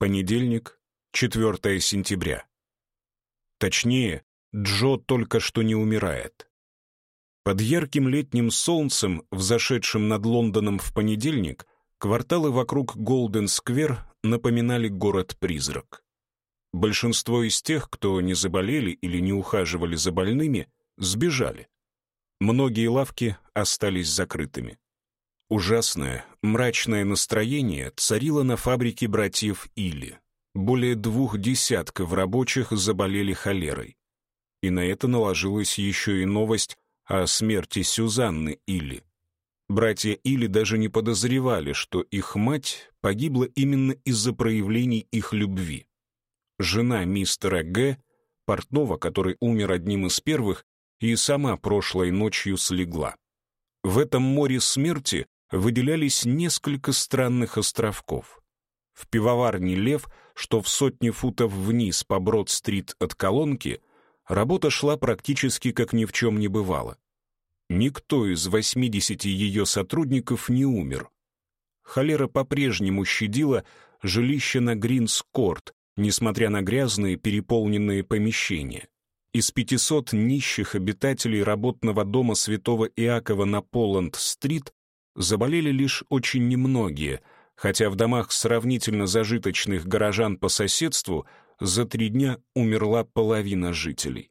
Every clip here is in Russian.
Понедельник, 4 сентября. Точнее, Джо только что не умирает. Под ярким летним солнцем, взошедшим над Лондоном в понедельник, кварталы вокруг Голден-сквер напоминали город-призрак. Большинство из тех, кто не заболели или не ухаживали за больными, сбежали. Многие лавки остались закрытыми. Ужасное, мрачное настроение царило на фабрике братьев Илли. Более двух десятков рабочих заболели холерой. И на это наложилась еще и новость о смерти Сюзанны Илли. Братья Илли даже не подозревали, что их мать погибла именно из-за проявлений их любви. Жена мистера Г., портного, который умер одним из первых, и сама прошлой ночью слегла. В этом море смерти выделялись несколько странных островков. В пивоварне «Лев», что в сотни футов вниз по Брод-стрит от колонки, работа шла практически как ни в чем не бывало. Никто из 80 ее сотрудников не умер. Холера по-прежнему щадила жилище на Гринс-Корт, несмотря на грязные переполненные помещения. Из 500 нищих обитателей работного дома святого Иакова на Поланд-стрит заболели лишь очень немногие, хотя в домах сравнительно зажиточных горожан по соседству за три дня умерла половина жителей.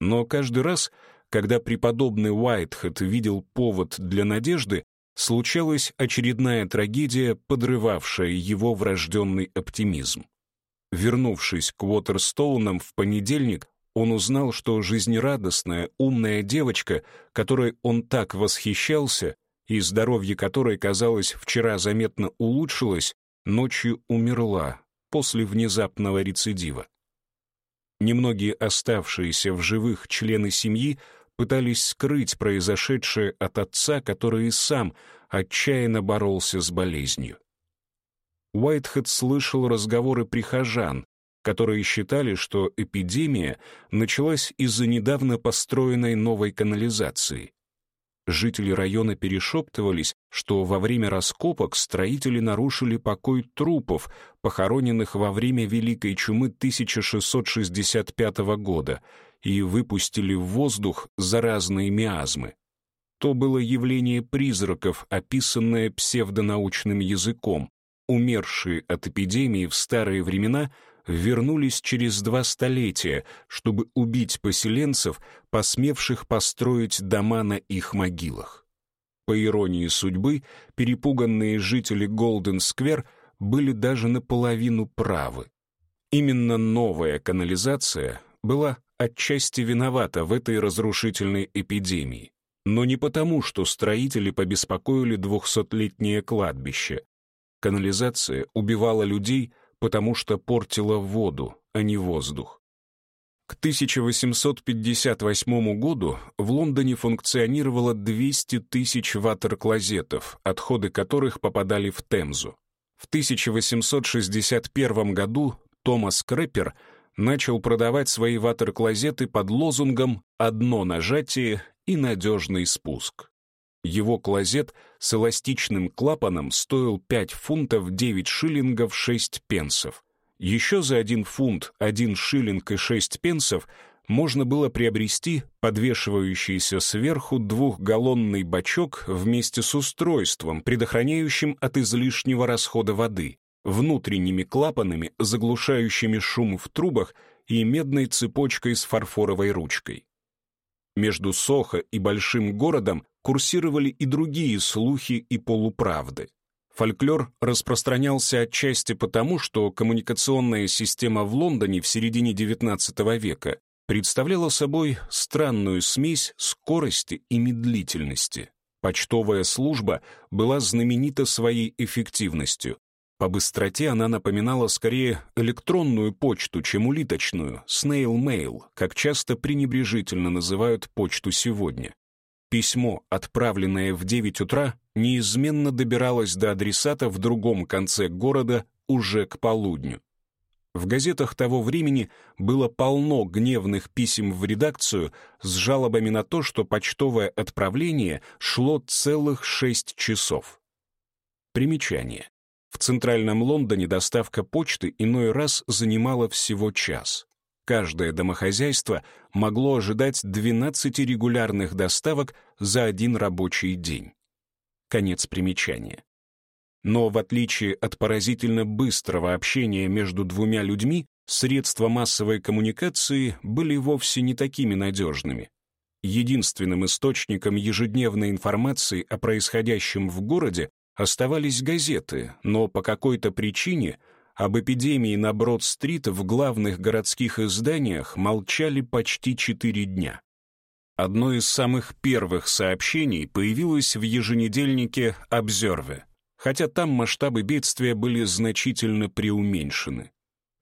Но каждый раз, когда преподобный Уайтхед видел повод для надежды, случалась очередная трагедия, подрывавшая его врожденный оптимизм. Вернувшись к Уотерстоунам в понедельник, он узнал, что жизнерадостная, умная девочка, которой он так восхищался, и здоровье которой, казалось, вчера заметно улучшилось, ночью умерла после внезапного рецидива. Немногие оставшиеся в живых члены семьи пытались скрыть произошедшее от отца, который и сам отчаянно боролся с болезнью. Уайтхед слышал разговоры прихожан, которые считали, что эпидемия началась из-за недавно построенной новой канализации. Жители района перешептывались, что во время раскопок строители нарушили покой трупов, похороненных во время Великой чумы 1665 года, и выпустили в воздух заразные миазмы. То было явление призраков, описанное псевдонаучным языком. Умершие от эпидемии в старые времена — вернулись через два столетия, чтобы убить поселенцев, посмевших построить дома на их могилах. По иронии судьбы, перепуганные жители Голден-сквер были даже наполовину правы. Именно новая канализация была отчасти виновата в этой разрушительной эпидемии. Но не потому, что строители побеспокоили двухсотлетнее кладбище. Канализация убивала людей — потому что портила воду, а не воздух. К 1858 году в Лондоне функционировало 200 тысяч ватер-клозетов, отходы которых попадали в Темзу. В 1861 году Томас Крэпер начал продавать свои ватер-клозеты под лозунгом «одно нажатие и надежный спуск». Его клозет с эластичным клапаном стоил 5 фунтов 9 шиллингов 6 пенсов. Еще за 1 фунт 1 шиллинг и 6 пенсов можно было приобрести подвешивающийся сверху двухгаллонный бачок вместе с устройством, предохраняющим от излишнего расхода воды, внутренними клапанами, заглушающими шум в трубах и медной цепочкой с фарфоровой ручкой. Между Сохо и большим городом курсировали и другие слухи и полуправды. Фольклор распространялся отчасти потому, что коммуникационная система в Лондоне в середине XIX века представляла собой странную смесь скорости и медлительности. Почтовая служба была знаменита своей эффективностью. По быстроте она напоминала скорее электронную почту, чем улиточную, snail mail, как часто пренебрежительно называют почту сегодня. Письмо, отправленное в 9 утра, неизменно добиралось до адресата в другом конце города уже к полудню. В газетах того времени было полно гневных писем в редакцию с жалобами на то, что почтовое отправление шло целых шесть часов. Примечание. В центральном Лондоне доставка почты иной раз занимала всего час. Каждое домохозяйство могло ожидать 12 регулярных доставок за один рабочий день. Конец примечания. Но в отличие от поразительно быстрого общения между двумя людьми, средства массовой коммуникации были вовсе не такими надежными. Единственным источником ежедневной информации о происходящем в городе оставались газеты, но по какой-то причине об эпидемии на Брод-стрит в главных городских изданиях молчали почти четыре дня. Одно из самых первых сообщений появилось в еженедельнике «Обзерве», хотя там масштабы бедствия были значительно преуменьшены.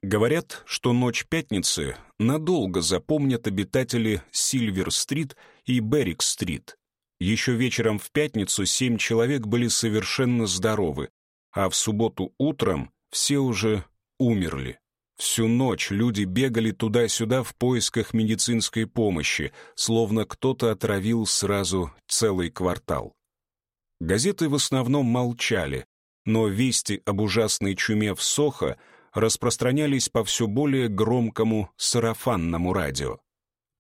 Говорят, что ночь пятницы надолго запомнят обитатели Сильвер-стрит и Беррик-стрит. Еще вечером в пятницу семь человек были совершенно здоровы, а в субботу утром все уже умерли. Всю ночь люди бегали туда-сюда в поисках медицинской помощи, словно кто-то отравил сразу целый квартал. Газеты в основном молчали, но вести об ужасной чуме в Сохо распространялись по все более громкому сарафанному радио.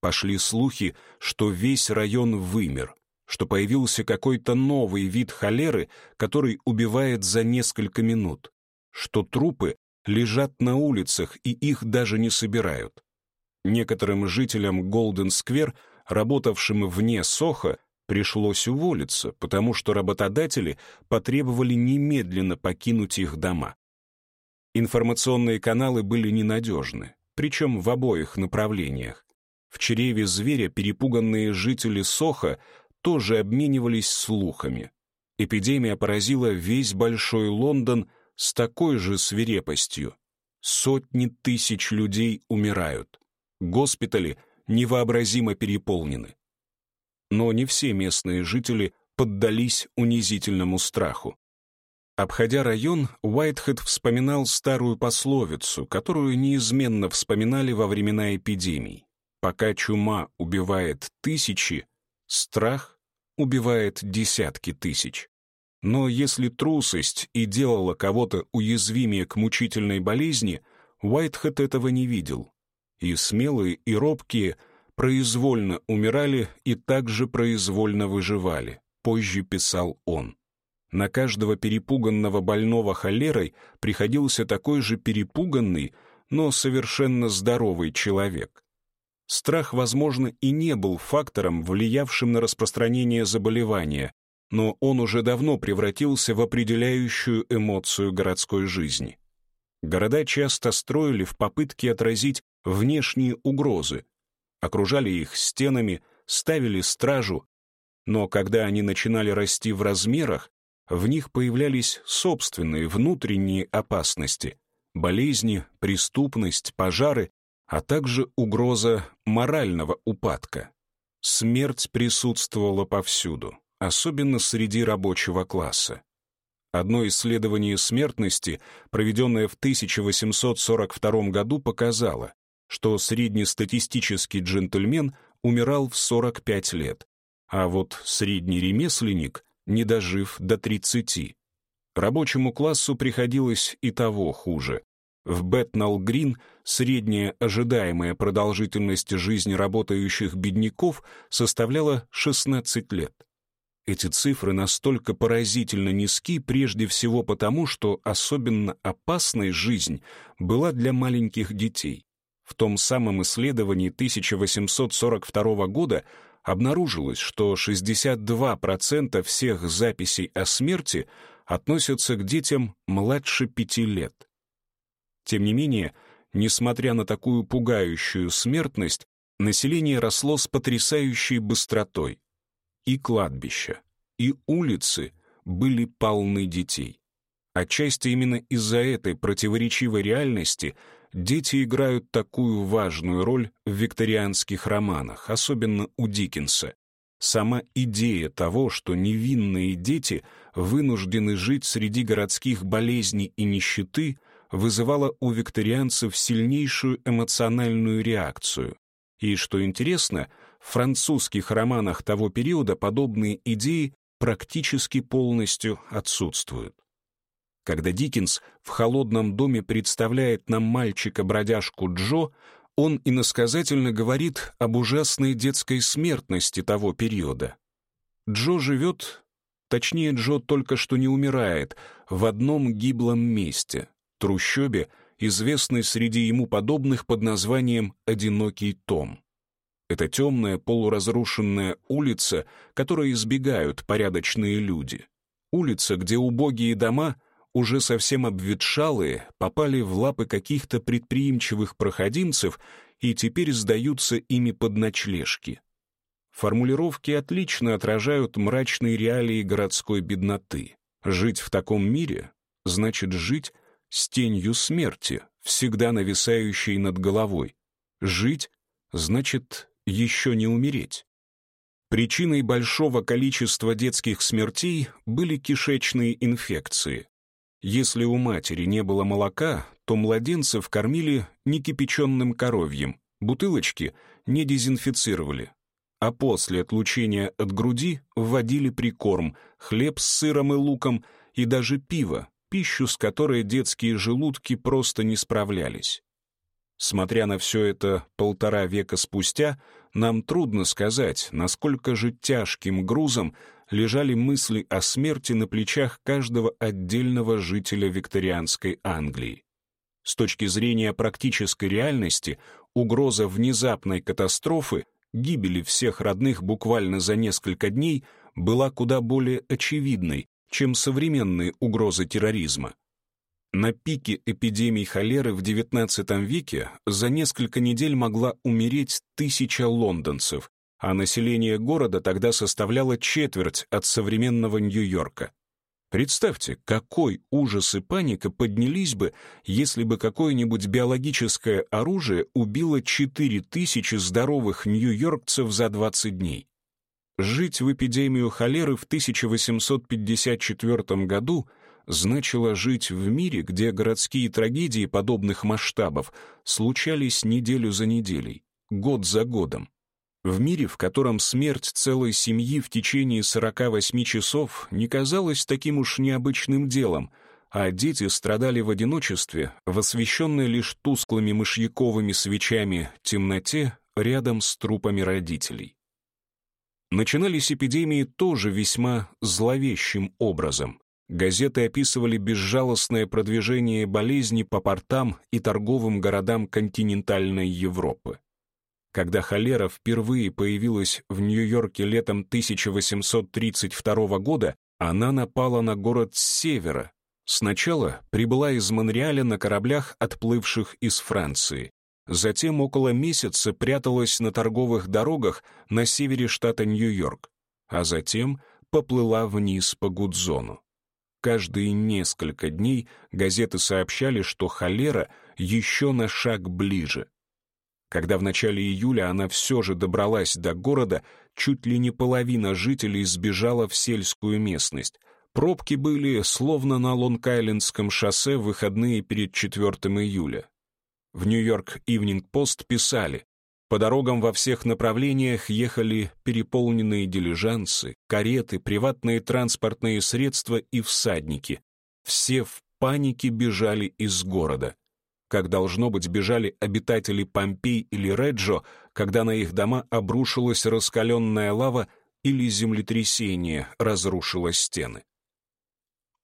Пошли слухи, что весь район вымер, что появился какой-то новый вид холеры, который убивает за несколько минут, что трупы лежат на улицах и их даже не собирают. Некоторым жителям Голден-сквер, работавшим вне Соха, пришлось уволиться, потому что работодатели потребовали немедленно покинуть их дома. Информационные каналы были ненадежны, причем в обоих направлениях. В чреве зверя перепуганные жители Соха тоже обменивались слухами. Эпидемия поразила весь Большой Лондон с такой же свирепостью. Сотни тысяч людей умирают. Госпитали невообразимо переполнены но не все местные жители поддались унизительному страху. Обходя район, Уайтхед вспоминал старую пословицу, которую неизменно вспоминали во времена эпидемий. Пока чума убивает тысячи, страх убивает десятки тысяч. Но если трусость и делала кого-то уязвимее к мучительной болезни, Уайтхед этого не видел. И смелые, и робкие — произвольно умирали и также произвольно выживали, позже писал он. На каждого перепуганного больного холерой приходился такой же перепуганный, но совершенно здоровый человек. Страх, возможно, и не был фактором, влиявшим на распространение заболевания, но он уже давно превратился в определяющую эмоцию городской жизни. Города часто строили в попытке отразить внешние угрозы, окружали их стенами, ставили стражу, но когда они начинали расти в размерах, в них появлялись собственные внутренние опасности, болезни, преступность, пожары, а также угроза морального упадка. Смерть присутствовала повсюду, особенно среди рабочего класса. Одно исследование смертности, проведенное в 1842 году, показало, что среднестатистический джентльмен умирал в 45 лет, а вот средний ремесленник, не дожив до 30. Рабочему классу приходилось и того хуже. В Бэтнал-Грин средняя ожидаемая продолжительность жизни работающих бедняков составляла 16 лет. Эти цифры настолько поразительно низки прежде всего потому, что особенно опасной жизнь была для маленьких детей. В том самом исследовании 1842 года обнаружилось, что 62% всех записей о смерти относятся к детям младше пяти лет. Тем не менее, несмотря на такую пугающую смертность, население росло с потрясающей быстротой. И кладбища, и улицы были полны детей. Отчасти именно из-за этой противоречивой реальности – дети играют такую важную роль в викторианских романах, особенно у Диккенса. Сама идея того, что невинные дети вынуждены жить среди городских болезней и нищеты, вызывала у викторианцев сильнейшую эмоциональную реакцию. И, что интересно, французских романах того периода подобные идеи практически полностью отсутствуют. Когда Диккенс в холодном доме представляет нам мальчика-бродяжку Джо, он иносказательно говорит об ужасной детской смертности того периода. Джо живет, точнее, Джо только что не умирает, в одном гиблом месте — трущобе, известной среди ему подобных под названием «Одинокий Том». Это темная полуразрушенная улица, которой избегают порядочные люди. Улица, где убогие дома, уже совсем обветшалые, попали в лапы каких-то предприимчивых проходимцев и теперь сдаются ими под ночлежки. Формулировки отлично отражают мрачные реалии городской бедноты. Жить в таком мире значит жить с тенью смерти, всегда нависающей над головой. Жить значит еще не умереть. Причиной большого количества детских смертей были кишечные инфекции. Если у матери не было молока, то младенцев кормили некипяченным коровьем, бутылочки не дезинфицировали. А после отлучения от груди вводили прикорм, хлеб с сыром и луком и даже пиво, пищу, с которой детские желудки просто не справлялись. Смотря на все это полтора века спустя, нам трудно сказать, насколько же тяжким грузом лежали мысли о смерти на плечах каждого отдельного жителя викторианской Англии. С точки зрения практической реальности, угроза внезапной катастрофы, гибели всех родных буквально за несколько дней, была куда более очевидной, чем современные угрозы терроризма. На пике эпидемии холеры в XIX веке за несколько недель могла умереть тысяча лондонцев, а население города тогда составляло четверть от современного Нью-Йорка. Представьте, какой ужас и паника поднялись бы, если бы какое-нибудь биологическое оружие убило 4000 здоровых нью-йоркцев за 20 дней. Жить в эпидемию холеры в 1854 году — значило жить в мире, где городские трагедии подобных масштабов случались неделю за неделей, год за годом. В мире, в котором смерть целой семьи в течение 48 часов не казалась таким уж необычным делом, а дети страдали в одиночестве, в освещенной лишь тусклыми мышьяковыми свечами темноте рядом с трупами родителей. Начинались эпидемии тоже весьма зловещим образом. Газеты описывали безжалостное продвижение болезни по портам и торговым городам континентальной Европы. Когда холера впервые появилась в Нью-Йорке летом 1832 года, она напала на город с севера. Сначала прибыла из Монреаля на кораблях, отплывших из Франции. Затем около месяца пряталась на торговых дорогах на севере штата Нью-Йорк, а затем поплыла вниз по Гудзону. Каждые несколько дней газеты сообщали, что холера еще на шаг ближе. Когда в начале июля она все же добралась до города, чуть ли не половина жителей сбежала в сельскую местность. Пробки были словно на Лонг-Айлендском шоссе в выходные перед 4 июля. В Нью-Йорк Ивнинг Пост писали, по дорогам во всех направлениях ехали переполненные дилижансы, кареты, приватные транспортные средства и всадники. Все в панике бежали из города. Как должно быть, бежали обитатели Помпей или Реджо, когда на их дома обрушилась раскаленная лава или землетрясение разрушило стены.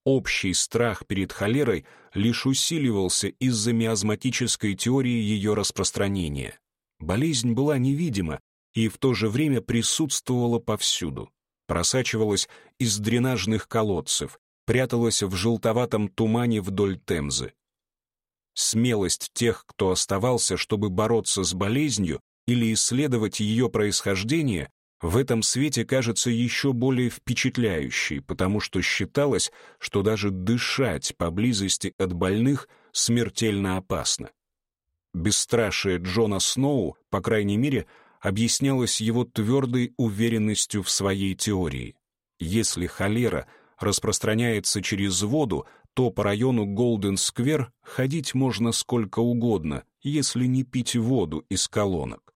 Общий страх перед холерой лишь усиливался из-за миазматической теории ее распространения. Болезнь была невидима и в то же время присутствовала повсюду. Просачивалась из дренажных колодцев, пряталась в желтоватом тумане вдоль Темзы. Смелость тех, кто оставался, чтобы бороться с болезнью или исследовать ее происхождение, в этом свете кажется еще более впечатляющей, потому что считалось, что даже дышать поблизости от больных смертельно опасно. Бесстрашие Джона Сноу, по крайней мере, объяснялось его твердой уверенностью в своей теории. Если холера распространяется через воду, то по району Голден-сквер ходить можно сколько угодно, если не пить воду из колонок.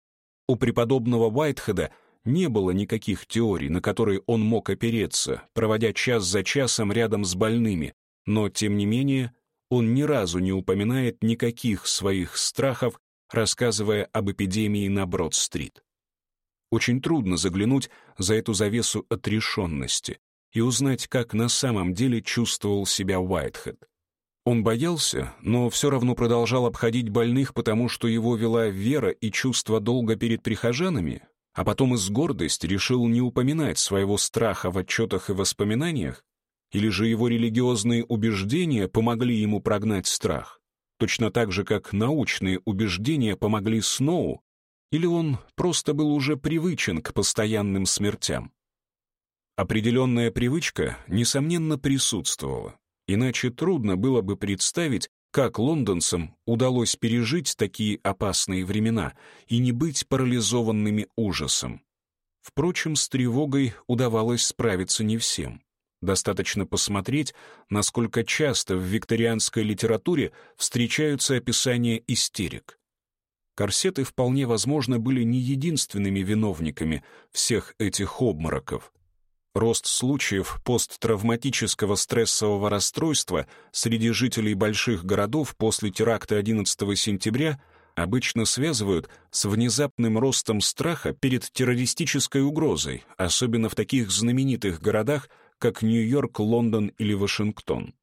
У преподобного Уайтхеда не было никаких теорий, на которые он мог опереться, проводя час за часом рядом с больными, но, тем не менее, он ни разу не упоминает никаких своих страхов, рассказывая об эпидемии на Брод-стрит. Очень трудно заглянуть за эту завесу отрешенности и узнать, как на самом деле чувствовал себя Уайтхед. Он боялся, но все равно продолжал обходить больных, потому что его вела вера и чувство долга перед прихожанами, а потом из гордости решил не упоминать своего страха в отчетах и воспоминаниях, или же его религиозные убеждения помогли ему прогнать страх, точно так же, как научные убеждения помогли Сноу, или он просто был уже привычен к постоянным смертям. Определенная привычка, несомненно, присутствовала, иначе трудно было бы представить, как лондонцам удалось пережить такие опасные времена и не быть парализованными ужасом. Впрочем, с тревогой удавалось справиться не всем. Достаточно посмотреть, насколько часто в викторианской литературе встречаются описания истерик. Корсеты вполне возможно были не единственными виновниками всех этих обмороков. Рост случаев посттравматического стрессового расстройства среди жителей больших городов после теракта 11 сентября обычно связывают с внезапным ростом страха перед террористической угрозой, особенно в таких знаменитых городах, как Нью-Йорк, Лондон или Вашингтон.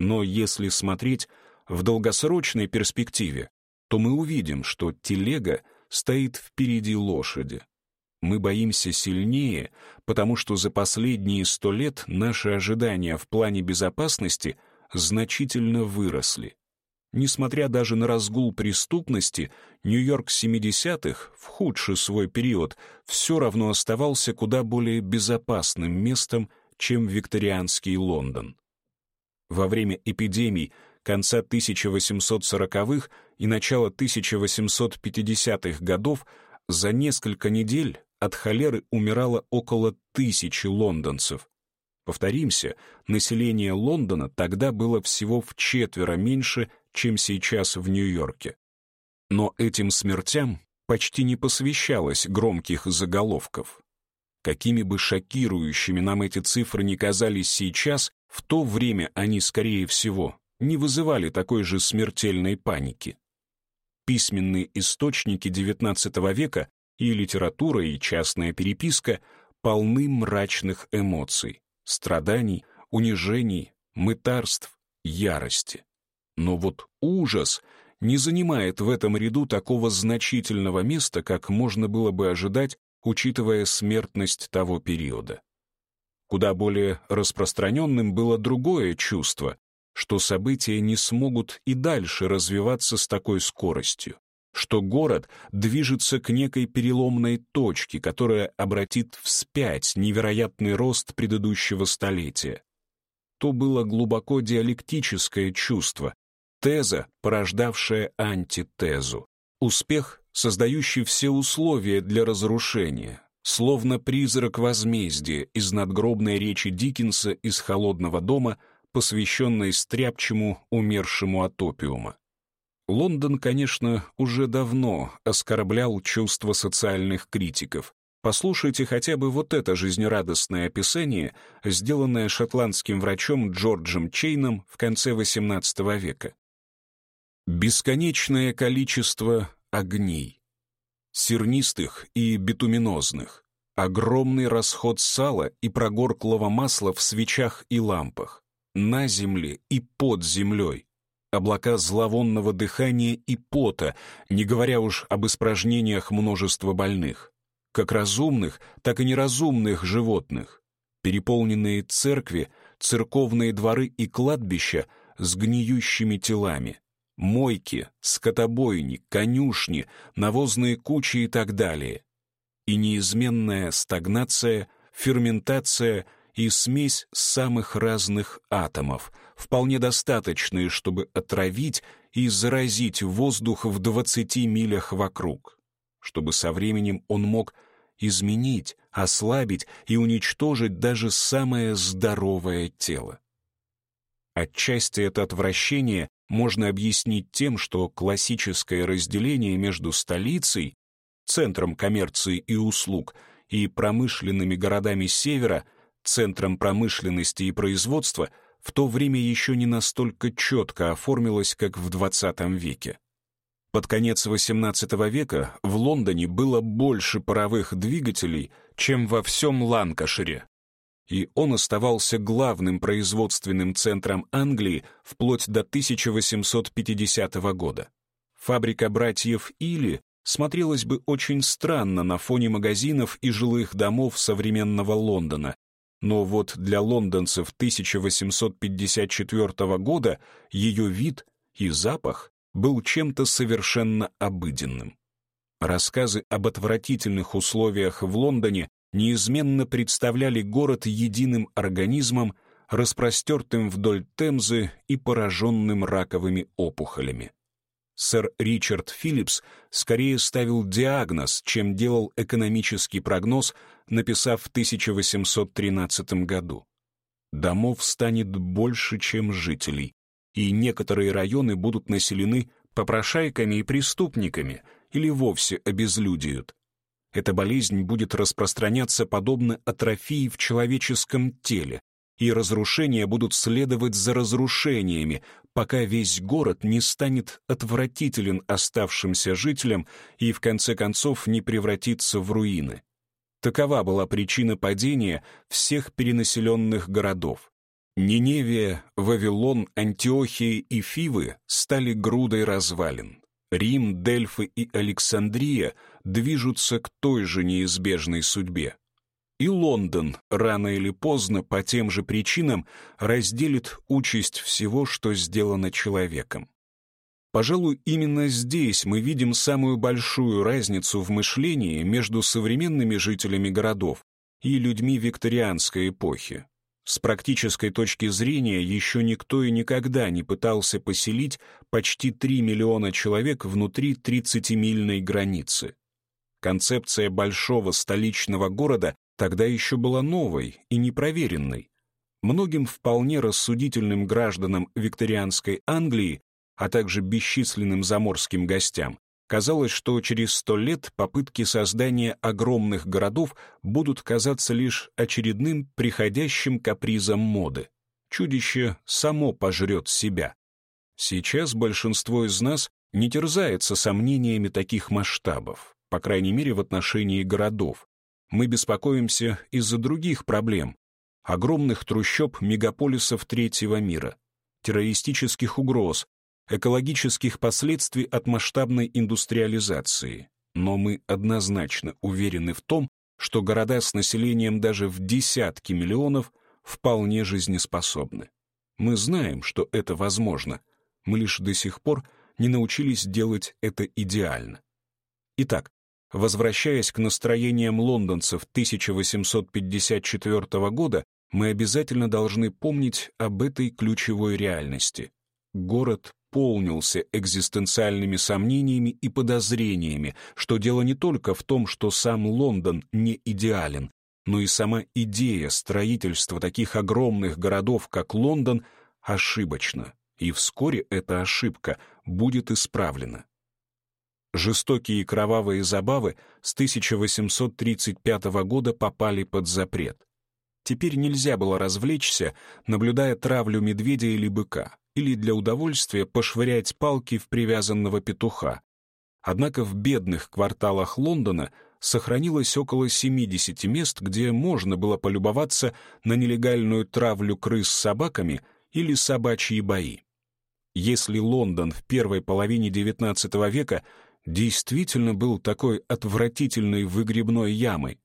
Но если смотреть в долгосрочной перспективе, то мы увидим, что телега стоит впереди лошади мы боимся сильнее, потому что за последние сто лет наши ожидания в плане безопасности значительно выросли. Несмотря даже на разгул преступности, Нью-Йорк 70-х, в худший свой период, все равно оставался куда более безопасным местом, чем викторианский Лондон. Во время эпидемий конца 1840-х и начала 1850-х годов за несколько недель от холеры умирало около тысячи лондонцев. Повторимся, население Лондона тогда было всего в четверо меньше, чем сейчас в Нью-Йорке. Но этим смертям почти не посвящалось громких заголовков. Какими бы шокирующими нам эти цифры ни казались сейчас, в то время они, скорее всего, не вызывали такой же смертельной паники. Письменные источники XIX века и литература, и частная переписка полны мрачных эмоций, страданий, унижений, мытарств, ярости. Но вот ужас не занимает в этом ряду такого значительного места, как можно было бы ожидать, учитывая смертность того периода. Куда более распространенным было другое чувство, что события не смогут и дальше развиваться с такой скоростью что город движется к некой переломной точке, которая обратит вспять невероятный рост предыдущего столетия. То было глубоко диалектическое чувство, теза, порождавшая антитезу, успех, создающий все условия для разрушения, словно призрак возмездия из надгробной речи Диккенса из «Холодного дома», посвященной стряпчему, умершему от опиума. Лондон, конечно, уже давно оскорблял чувства социальных критиков. Послушайте хотя бы вот это жизнерадостное описание, сделанное шотландским врачом Джорджем Чейном в конце XVIII века. Бесконечное количество огней, сернистых и битуминозных, огромный расход сала и прогорклого масла в свечах и лампах, на земле и под землей, облака зловонного дыхания и пота, не говоря уж об испражнениях множества больных, как разумных, так и неразумных животных, переполненные церкви, церковные дворы и кладбища с гниющими телами, мойки, скотобойни, конюшни, навозные кучи и так далее. И неизменная стагнация, ферментация и смесь самых разных атомов — вполне достаточные, чтобы отравить и заразить воздух в 20 милях вокруг, чтобы со временем он мог изменить, ослабить и уничтожить даже самое здоровое тело. Отчасти это отвращение можно объяснить тем, что классическое разделение между столицей, центром коммерции и услуг, и промышленными городами севера, центром промышленности и производства — в то время еще не настолько четко оформилось, как в XX веке. Под конец XVIII века в Лондоне было больше паровых двигателей, чем во всем Ланкашире, и он оставался главным производственным центром Англии вплоть до 1850 года. Фабрика братьев Или смотрелась бы очень странно на фоне магазинов и жилых домов современного Лондона, но вот для лондонцев 1854 года ее вид и запах был чем-то совершенно обыденным. Рассказы об отвратительных условиях в Лондоне неизменно представляли город единым организмом, распростертым вдоль Темзы и пораженным раковыми опухолями. Сэр Ричард Филлипс скорее ставил диагноз, чем делал экономический прогноз, написав в 1813 году. Домов станет больше, чем жителей, и некоторые районы будут населены попрошайками и преступниками или вовсе обезлюдиют. Эта болезнь будет распространяться подобно атрофии в человеческом теле, и разрушения будут следовать за разрушениями, пока весь город не станет отвратителен оставшимся жителям и в конце концов не превратится в руины. Такова была причина падения всех перенаселенных городов. Ниневия, Вавилон, Антиохия и Фивы стали грудой развалин. Рим, Дельфы и Александрия движутся к той же неизбежной судьбе. И Лондон рано или поздно по тем же причинам разделит участь всего, что сделано человеком. Пожалуй, именно здесь мы видим самую большую разницу в мышлении между современными жителями городов и людьми викторианской эпохи. С практической точки зрения еще никто и никогда не пытался поселить почти 3 миллиона человек внутри 30-мильной границы. Концепция большого столичного города тогда еще была новой и непроверенной. Многим вполне рассудительным гражданам викторианской Англии, а также бесчисленным заморским гостям, казалось, что через сто лет попытки создания огромных городов будут казаться лишь очередным приходящим капризом моды. Чудище само пожрет себя. Сейчас большинство из нас не терзается сомнениями таких масштабов по крайней мере в отношении городов. Мы беспокоимся из-за других проблем, огромных трущоб мегаполисов третьего мира, террористических угроз, экологических последствий от масштабной индустриализации. Но мы однозначно уверены в том, что города с населением даже в десятки миллионов вполне жизнеспособны. Мы знаем, что это возможно, мы лишь до сих пор не научились делать это идеально. Итак, Возвращаясь к настроениям лондонцев 1854 года, мы обязательно должны помнить об этой ключевой реальности. Город полнился экзистенциальными сомнениями и подозрениями, что дело не только в том, что сам Лондон не идеален, но и сама идея строительства таких огромных городов, как Лондон, ошибочна, и вскоре эта ошибка будет исправлена. Жестокие и кровавые забавы с 1835 года попали под запрет. Теперь нельзя было развлечься, наблюдая травлю медведя или быка, или для удовольствия пошвырять палки в привязанного петуха. Однако в бедных кварталах Лондона сохранилось около 70 мест, где можно было полюбоваться на нелегальную травлю крыс с собаками или собачьи бои. Если Лондон в первой половине XIX века действительно был такой отвратительной выгребной ямой,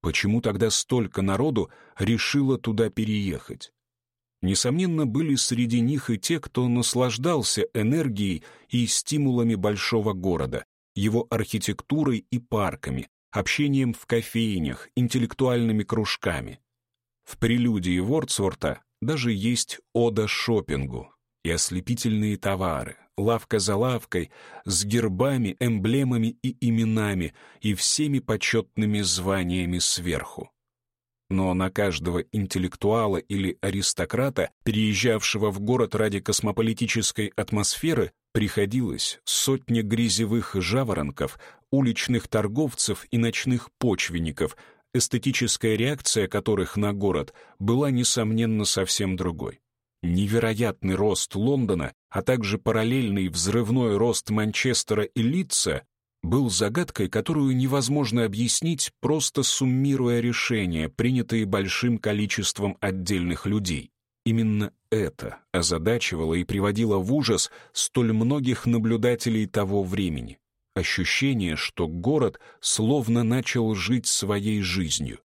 почему тогда столько народу решило туда переехать? Несомненно, были среди них и те, кто наслаждался энергией и стимулами большого города, его архитектурой и парками, общением в кофейнях, интеллектуальными кружками. В прелюдии Вордсворта даже есть ода шопингу и ослепительные товары, лавка за лавкой, с гербами, эмблемами и именами и всеми почетными званиями сверху. Но на каждого интеллектуала или аристократа, переезжавшего в город ради космополитической атмосферы, приходилось сотня грязевых жаворонков, уличных торговцев и ночных почвенников, эстетическая реакция которых на город была, несомненно, совсем другой. Невероятный рост Лондона, а также параллельный взрывной рост Манчестера и Лидса был загадкой, которую невозможно объяснить, просто суммируя решения, принятые большим количеством отдельных людей. Именно это озадачивало и приводило в ужас столь многих наблюдателей того времени. Ощущение, что город словно начал жить своей жизнью.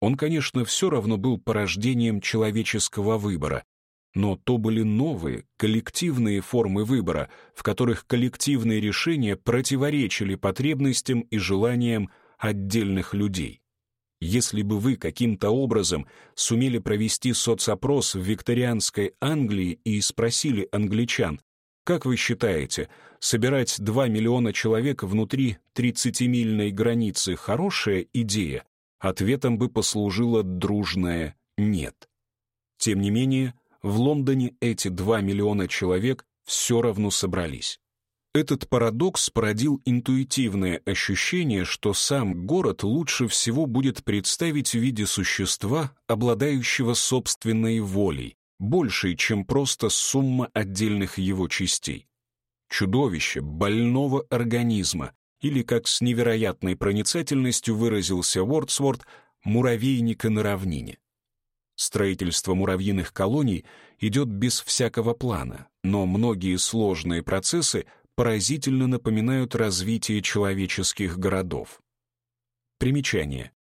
Он, конечно, все равно был порождением человеческого выбора, но то были новые, коллективные формы выбора, в которых коллективные решения противоречили потребностям и желаниям отдельных людей. Если бы вы каким-то образом сумели провести соцопрос в викторианской Англии и спросили англичан, как вы считаете, собирать 2 миллиона человек внутри 30-мильной границы — хорошая идея? Ответом бы послужило дружное «нет». Тем не менее, в Лондоне эти 2 миллиона человек все равно собрались. Этот парадокс породил интуитивное ощущение, что сам город лучше всего будет представить в виде существа, обладающего собственной волей, большей, чем просто сумма отдельных его частей. Чудовище больного организма, или, как с невероятной проницательностью выразился Уордсворт, муравейника на равнине. Строительство муравьиных колоний идет без всякого плана, но многие сложные процессы поразительно напоминают развитие человеческих городов. Примечание.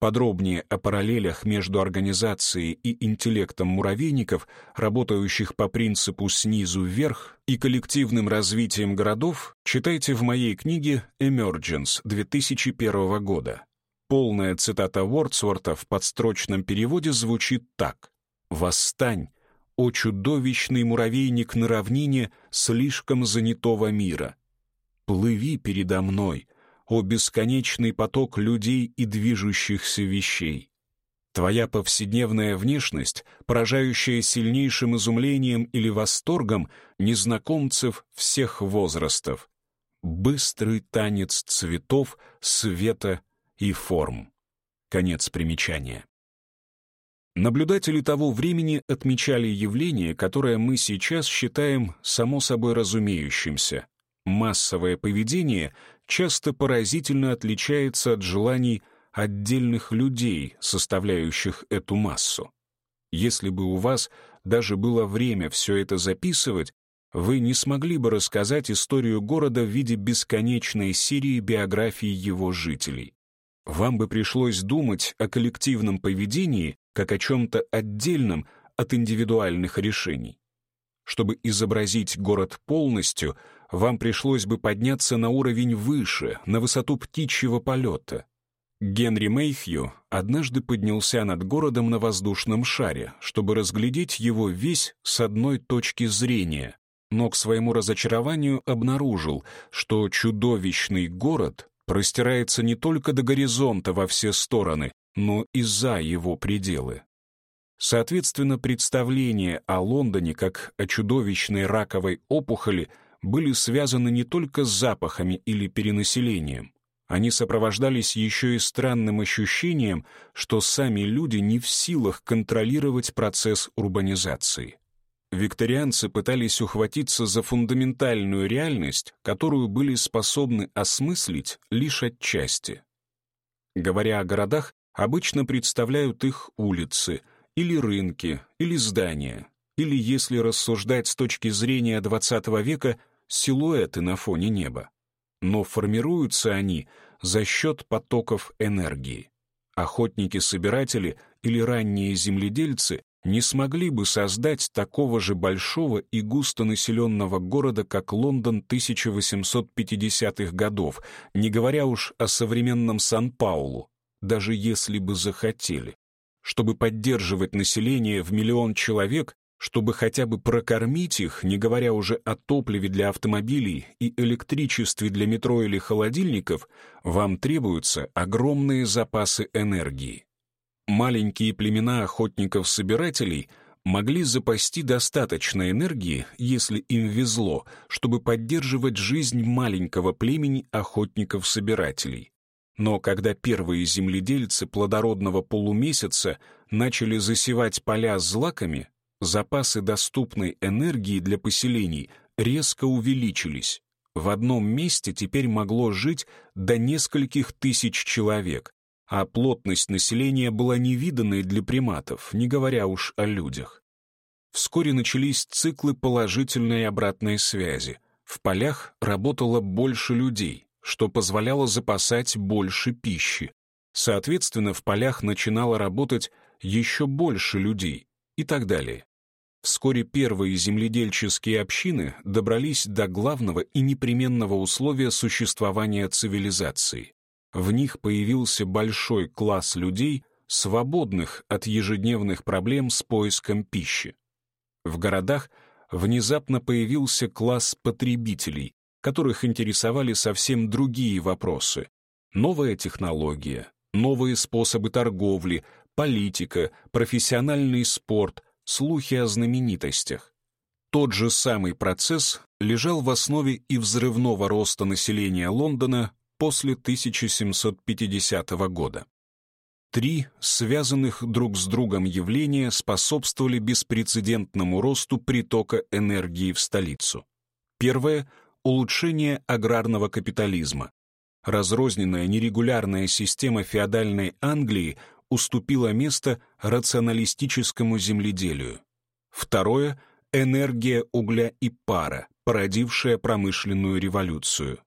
Подробнее о параллелях между организацией и интеллектом муравейников, работающих по принципу снизу вверх, и коллективным развитием городов, читайте в моей книге «Emergence» 2001 года. Полная цитата Уордсворта в подстрочном переводе звучит так. «Восстань, о чудовищный муравейник на равнине слишком занятого мира! Плыви передо мной, о бесконечный поток людей и движущихся вещей! Твоя повседневная внешность, поражающая сильнейшим изумлением или восторгом незнакомцев всех возрастов. Быстрый танец цветов, света и форм. Конец примечания. Наблюдатели того времени отмечали явление, которое мы сейчас считаем само собой разумеющимся. Массовое поведение часто поразительно отличается от желаний отдельных людей, составляющих эту массу. Если бы у вас даже было время все это записывать, вы не смогли бы рассказать историю города в виде бесконечной серии биографий его жителей вам бы пришлось думать о коллективном поведении как о чем-то отдельном от индивидуальных решений. Чтобы изобразить город полностью, вам пришлось бы подняться на уровень выше, на высоту птичьего полета. Генри Мейхью однажды поднялся над городом на воздушном шаре, чтобы разглядеть его весь с одной точки зрения, но к своему разочарованию обнаружил, что чудовищный город простирается не только до горизонта во все стороны, но и за его пределы. Соответственно, представления о Лондоне как о чудовищной раковой опухоли были связаны не только с запахами или перенаселением. Они сопровождались еще и странным ощущением, что сами люди не в силах контролировать процесс урбанизации викторианцы пытались ухватиться за фундаментальную реальность, которую были способны осмыслить лишь отчасти. Говоря о городах, обычно представляют их улицы, или рынки, или здания, или, если рассуждать с точки зрения XX века, силуэты на фоне неба. Но формируются они за счет потоков энергии. Охотники-собиратели или ранние земледельцы не смогли бы создать такого же большого и густонаселенного города, как Лондон 1850-х годов, не говоря уж о современном Сан-Паулу, даже если бы захотели. Чтобы поддерживать население в миллион человек, чтобы хотя бы прокормить их, не говоря уже о топливе для автомобилей и электричестве для метро или холодильников, вам требуются огромные запасы энергии маленькие племена охотников-собирателей могли запасти достаточно энергии, если им везло, чтобы поддерживать жизнь маленького племени охотников-собирателей. Но когда первые земледельцы плодородного полумесяца начали засевать поля злаками, запасы доступной энергии для поселений резко увеличились. В одном месте теперь могло жить до нескольких тысяч человек, а плотность населения была невиданной для приматов, не говоря уж о людях. Вскоре начались циклы положительной обратной связи. В полях работало больше людей, что позволяло запасать больше пищи. Соответственно, в полях начинало работать еще больше людей и так далее. Вскоре первые земледельческие общины добрались до главного и непременного условия существования цивилизации. В них появился большой класс людей, свободных от ежедневных проблем с поиском пищи. В городах внезапно появился класс потребителей, которых интересовали совсем другие вопросы. Новая технология, новые способы торговли, политика, профессиональный спорт, слухи о знаменитостях. Тот же самый процесс лежал в основе и взрывного роста населения Лондона после 1750 года. Три связанных друг с другом явления способствовали беспрецедентному росту притока энергии в столицу. Первое — улучшение аграрного капитализма. Разрозненная нерегулярная система феодальной Англии уступила место рационалистическому земледелию. Второе — энергия угля и пара, породившая промышленную революцию.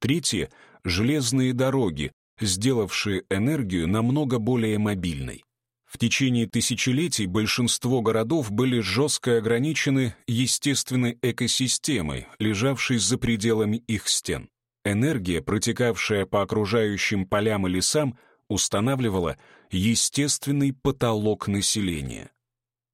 Третье — железные дороги, сделавшие энергию намного более мобильной. В течение тысячелетий большинство городов были жестко ограничены естественной экосистемой, лежавшей за пределами их стен. Энергия, протекавшая по окружающим полям и лесам, устанавливала естественный потолок населения.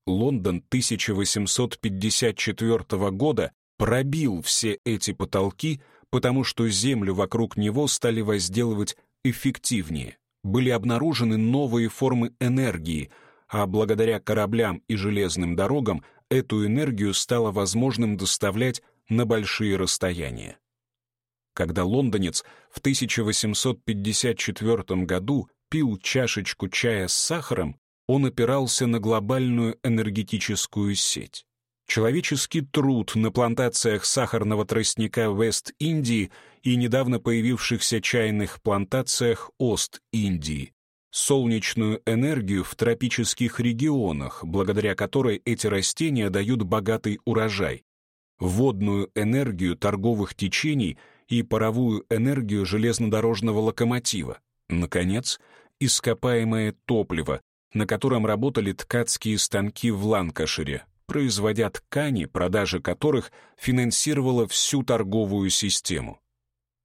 Лондон 1854 года пробил все эти потолки, потому что землю вокруг него стали возделывать эффективнее, были обнаружены новые формы энергии, а благодаря кораблям и железным дорогам эту энергию стало возможным доставлять на большие расстояния. Когда лондонец в 1854 году пил чашечку чая с сахаром, он опирался на глобальную энергетическую сеть. Человеческий труд на плантациях сахарного тростника Вест-Индии и недавно появившихся чайных плантациях Ост-Индии, солнечную энергию в тропических регионах, благодаря которой эти растения дают богатый урожай, водную энергию торговых течений и паровую энергию железнодорожного локомотива, наконец, ископаемое топливо, на котором работали ткацкие станки в Ланкашире, производя ткани, продажа которых финансировала всю торговую систему.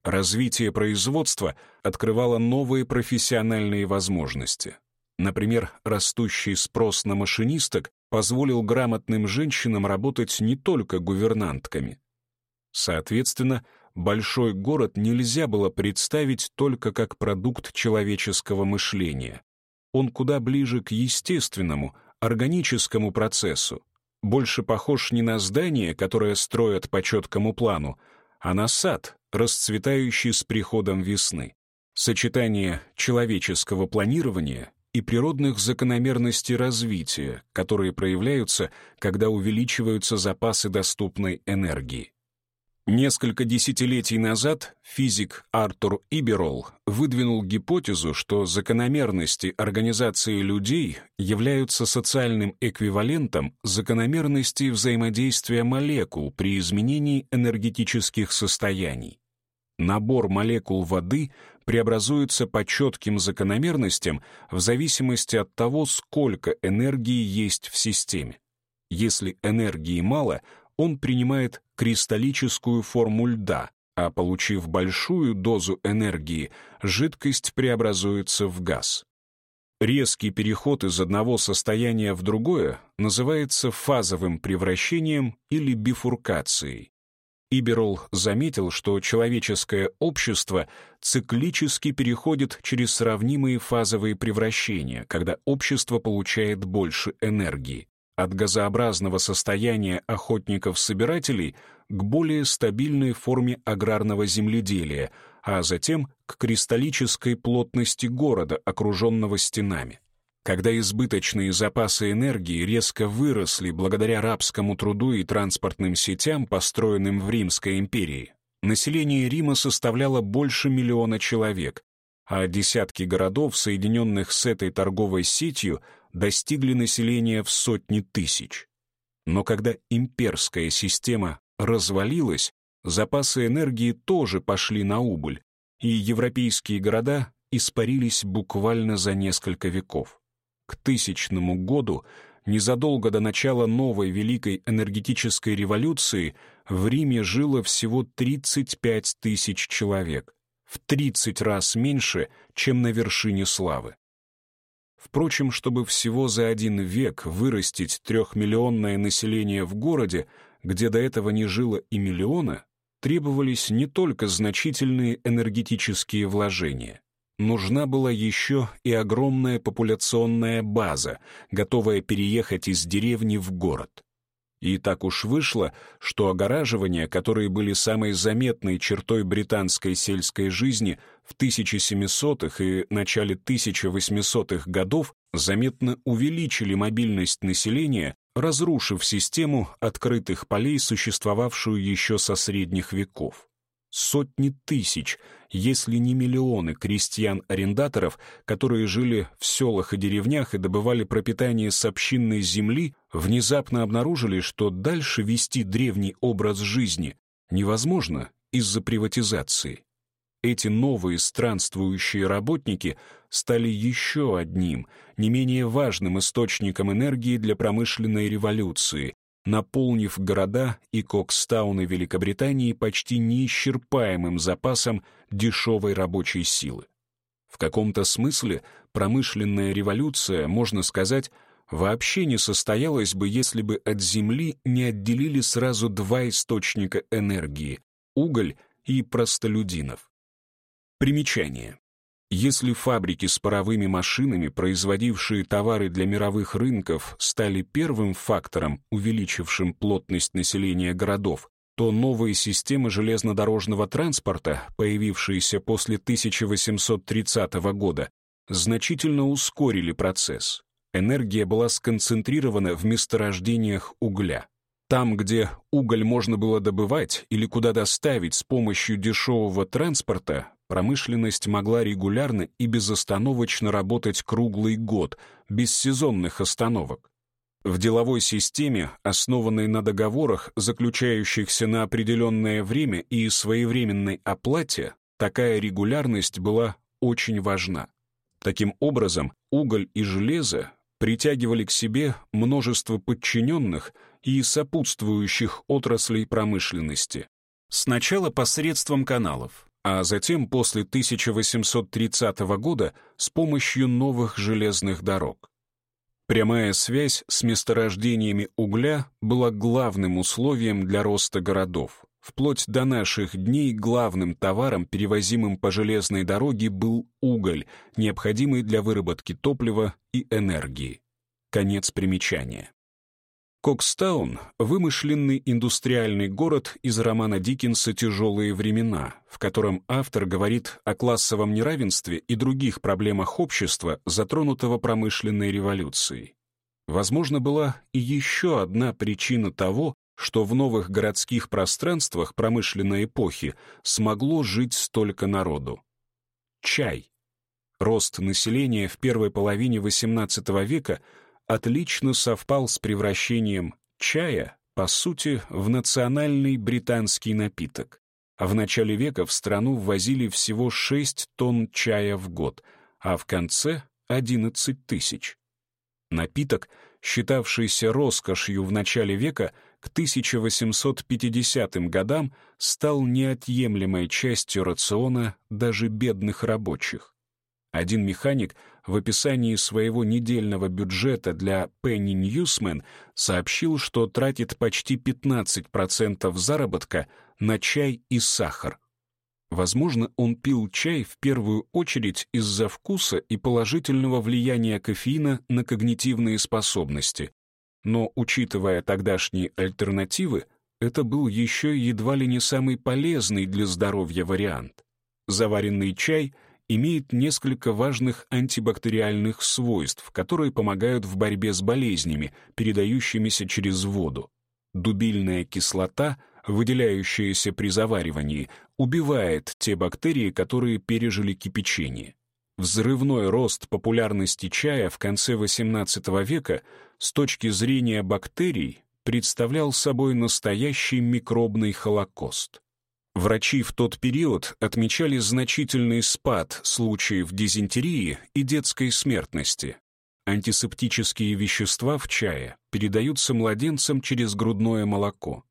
Развитие производства открывало новые профессиональные возможности. Например, растущий спрос на машинисток позволил грамотным женщинам работать не только гувернантками. Соответственно, большой город нельзя было представить только как продукт человеческого мышления. Он куда ближе к естественному, органическому процессу, больше похож не на здание, которое строят по четкому плану, а на сад, расцветающий с приходом весны. Сочетание человеческого планирования и природных закономерностей развития, которые проявляются, когда увеличиваются запасы доступной энергии. Несколько десятилетий назад физик Артур Иберол выдвинул гипотезу, что закономерности организации людей являются социальным эквивалентом закономерностей взаимодействия молекул при изменении энергетических состояний. Набор молекул воды преобразуется по четким закономерностям в зависимости от того, сколько энергии есть в системе. Если энергии мало, он принимает кристаллическую форму льда, а получив большую дозу энергии, жидкость преобразуется в газ. Резкий переход из одного состояния в другое называется фазовым превращением или бифуркацией. Иберол заметил, что человеческое общество циклически переходит через сравнимые фазовые превращения, когда общество получает больше энергии от газообразного состояния охотников-собирателей к более стабильной форме аграрного земледелия, а затем к кристаллической плотности города, окруженного стенами. Когда избыточные запасы энергии резко выросли благодаря рабскому труду и транспортным сетям, построенным в Римской империи, население Рима составляло больше миллиона человек, а десятки городов, соединенных с этой торговой сетью, достигли населения в сотни тысяч. Но когда имперская система развалилась, запасы энергии тоже пошли на убыль, и европейские города испарились буквально за несколько веков. К тысячному году, незадолго до начала новой великой энергетической революции, в Риме жило всего 35 тысяч человек, в 30 раз меньше, чем на вершине славы. Впрочем, чтобы всего за один век вырастить трехмиллионное население в городе, где до этого не жило и миллиона, требовались не только значительные энергетические вложения. Нужна была еще и огромная популяционная база, готовая переехать из деревни в город. И так уж вышло, что огораживания, которые были самой заметной чертой британской сельской жизни в 1700-х и начале 1800-х годов, заметно увеличили мобильность населения, разрушив систему открытых полей, существовавшую еще со средних веков. Сотни тысяч, если не миллионы крестьян-арендаторов, которые жили в селах и деревнях и добывали пропитание с общинной земли, внезапно обнаружили, что дальше вести древний образ жизни невозможно из-за приватизации. Эти новые странствующие работники стали еще одним, не менее важным источником энергии для промышленной революции, наполнив города и Кокстауны Великобритании почти неисчерпаемым запасом дешевой рабочей силы. В каком-то смысле промышленная революция, можно сказать, вообще не состоялась бы, если бы от Земли не отделили сразу два источника энергии — уголь и простолюдинов. Примечание. Если фабрики с паровыми машинами, производившие товары для мировых рынков, стали первым фактором, увеличившим плотность населения городов, то новые системы железнодорожного транспорта, появившиеся после 1830 года, значительно ускорили процесс. Энергия была сконцентрирована в месторождениях угля. Там, где уголь можно было добывать или куда доставить с помощью дешевого транспорта, промышленность могла регулярно и безостановочно работать круглый год, без сезонных остановок. В деловой системе, основанной на договорах, заключающихся на определенное время и своевременной оплате, такая регулярность была очень важна. Таким образом, уголь и железо притягивали к себе множество подчиненных и сопутствующих отраслей промышленности. Сначала посредством каналов, а затем после 1830 года с помощью новых железных дорог. Прямая связь с месторождениями угля была главным условием для роста городов. Вплоть до наших дней главным товаром, перевозимым по железной дороге, был уголь, необходимый для выработки топлива и энергии. Конец примечания. Кокстаун — вымышленный индустриальный город из романа Диккенса «Тяжелые времена», в котором автор говорит о классовом неравенстве и других проблемах общества, затронутого промышленной революцией. Возможно, была и еще одна причина того, что в новых городских пространствах промышленной эпохи смогло жить столько народу. Чай. Рост населения в первой половине XVIII века — отлично совпал с превращением чая, по сути, в национальный британский напиток. А в начале века в страну ввозили всего 6 тонн чая в год, а в конце — 11 тысяч. Напиток, считавшийся роскошью в начале века, к 1850 годам стал неотъемлемой частью рациона даже бедных рабочих. Один механик в описании своего недельного бюджета для Penny Newsman сообщил, что тратит почти 15% заработка на чай и сахар. Возможно, он пил чай в первую очередь из-за вкуса и положительного влияния кофеина на когнитивные способности. Но, учитывая тогдашние альтернативы, это был еще едва ли не самый полезный для здоровья вариант. Заваренный чай — имеет несколько важных антибактериальных свойств, которые помогают в борьбе с болезнями, передающимися через воду. Дубильная кислота, выделяющаяся при заваривании, убивает те бактерии, которые пережили кипячение. Взрывной рост популярности чая в конце XVIII века с точки зрения бактерий представлял собой настоящий микробный холокост. Врачи в тот период отмечали значительный спад случаев дизентерии и детской смертности. Антисептические вещества в чае передаются младенцам через грудное молоко.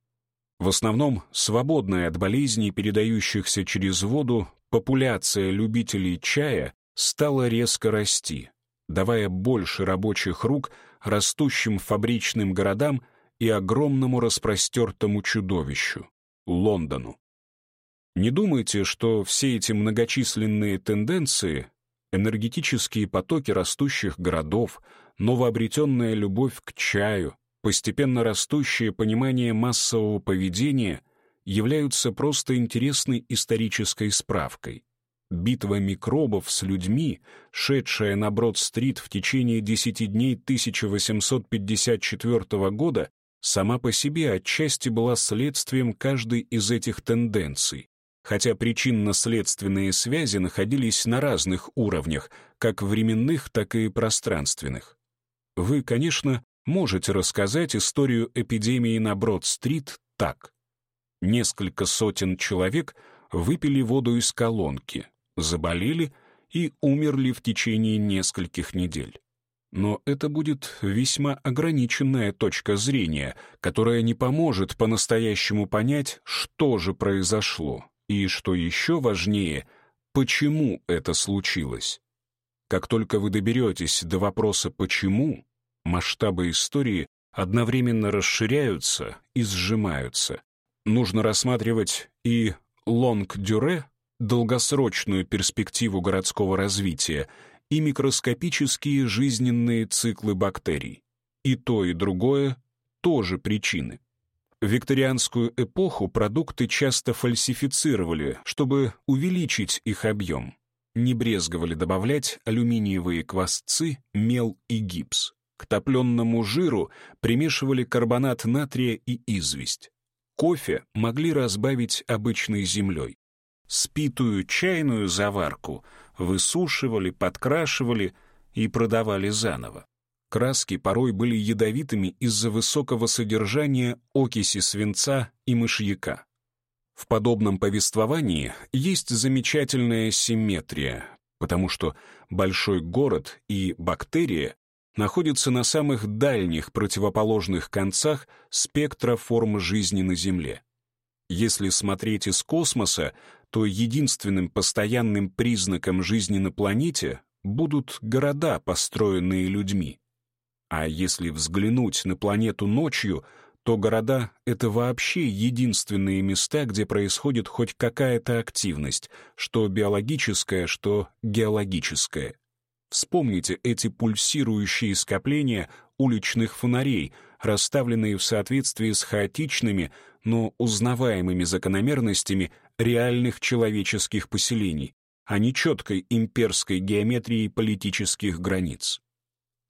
В основном, свободная от болезней, передающихся через воду, популяция любителей чая стала резко расти, давая больше рабочих рук растущим фабричным городам и огромному распростертому чудовищу — Лондону. Не думайте, что все эти многочисленные тенденции, энергетические потоки растущих городов, новообретенная любовь к чаю, постепенно растущее понимание массового поведения являются просто интересной исторической справкой. Битва микробов с людьми, шедшая на Брод-стрит в течение десяти дней 1854 года, сама по себе отчасти была следствием каждой из этих тенденций, хотя причинно-следственные связи находились на разных уровнях, как временных, так и пространственных. Вы, конечно, можете рассказать историю эпидемии на Брод-стрит так. Несколько сотен человек выпили воду из колонки, заболели и умерли в течение нескольких недель. Но это будет весьма ограниченная точка зрения, которая не поможет по-настоящему понять, что же произошло, и, что еще важнее, почему это случилось. Как только вы доберетесь до вопроса «почему», масштабы истории одновременно расширяются и сжимаются. Нужно рассматривать и лонг-дюре, долгосрочную перспективу городского развития, и микроскопические жизненные циклы бактерий. И то, и другое тоже причины. Викторианскую эпоху продукты часто фальсифицировали, чтобы увеличить их объем. Не брезговали добавлять алюминиевые квасцы, мел и гипс. К топленному жиру примешивали карбонат натрия и известь. Кофе могли разбавить обычной землей. Спитую чайную заварку высушивали, подкрашивали и продавали заново. Краски порой были ядовитыми из-за высокого содержания окиси свинца и мышьяка. В подобном повествовании есть замечательная симметрия, потому что большой город и бактерия находятся на самых дальних противоположных концах спектра форм жизни на Земле. Если смотреть из космоса, то единственным постоянным признаком жизни на планете будут города, построенные людьми. А если взглянуть на планету ночью, то города — это вообще единственные места, где происходит хоть какая-то активность, что биологическая, что геологическая. Вспомните эти пульсирующие скопления уличных фонарей, расставленные в соответствии с хаотичными, но узнаваемыми закономерностями реальных человеческих поселений, а не четкой имперской геометрии политических границ.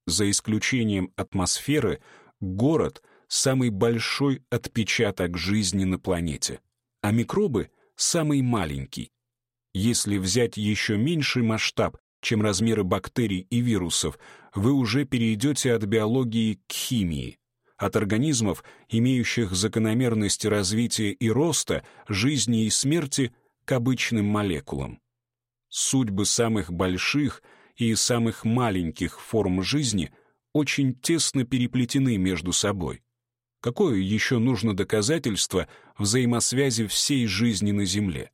За исключением атмосферы, город — самый большой отпечаток жизни на планете, а микробы — самый маленький. Если взять еще меньший масштаб, чем размеры бактерий и вирусов, вы уже перейдете от биологии к химии, от организмов, имеющих закономерности развития и роста, жизни и смерти, к обычным молекулам. Судьбы самых больших — и самых маленьких форм жизни очень тесно переплетены между собой. Какое еще нужно доказательство взаимосвязи всей жизни на Земле?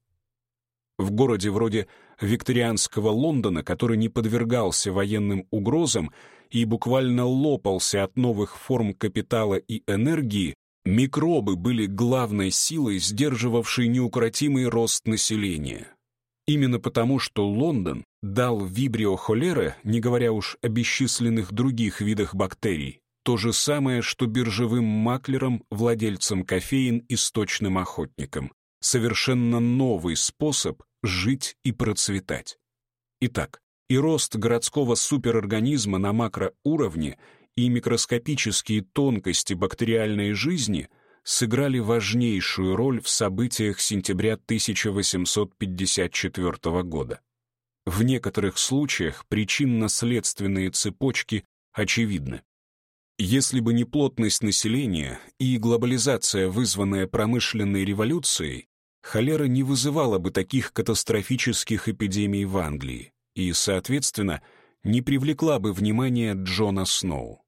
В городе вроде викторианского Лондона, который не подвергался военным угрозам и буквально лопался от новых форм капитала и энергии, микробы были главной силой, сдерживавшей неукротимый рост населения. Именно потому, что Лондон дал вибрио холеры, не говоря уж о бесчисленных других видах бактерий, то же самое, что биржевым маклерам, владельцам кофеин и сточным охотникам. Совершенно новый способ жить и процветать. Итак, и рост городского суперорганизма на макроуровне, и микроскопические тонкости бактериальной жизни сыграли важнейшую роль в событиях сентября 1854 года. В некоторых случаях причинно-следственные цепочки очевидны. Если бы не плотность населения и глобализация, вызванная промышленной революцией, холера не вызывала бы таких катастрофических эпидемий в Англии и, соответственно, не привлекла бы внимания Джона Сноу.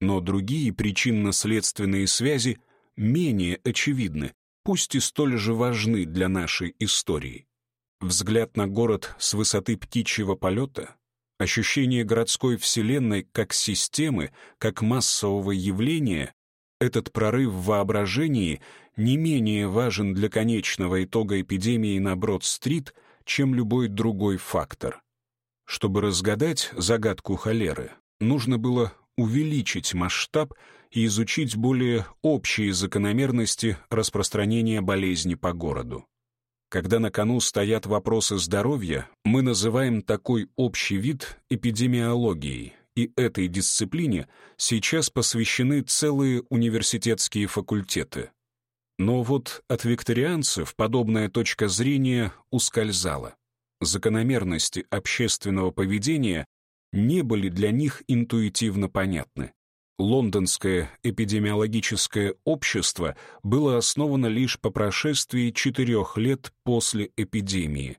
Но другие причинно-следственные связи менее очевидны, пусть и столь же важны для нашей истории. Взгляд на город с высоты птичьего полета, ощущение городской вселенной как системы, как массового явления, этот прорыв в воображении не менее важен для конечного итога эпидемии на Брод-стрит, чем любой другой фактор. Чтобы разгадать загадку холеры, нужно было увеличить масштаб и изучить более общие закономерности распространения болезни по городу. Когда на кону стоят вопросы здоровья, мы называем такой общий вид эпидемиологией, и этой дисциплине сейчас посвящены целые университетские факультеты. Но вот от викторианцев подобная точка зрения ускользала. Закономерности общественного поведения не были для них интуитивно понятны. Лондонское эпидемиологическое общество было основано лишь по прошествии четырех лет после эпидемии.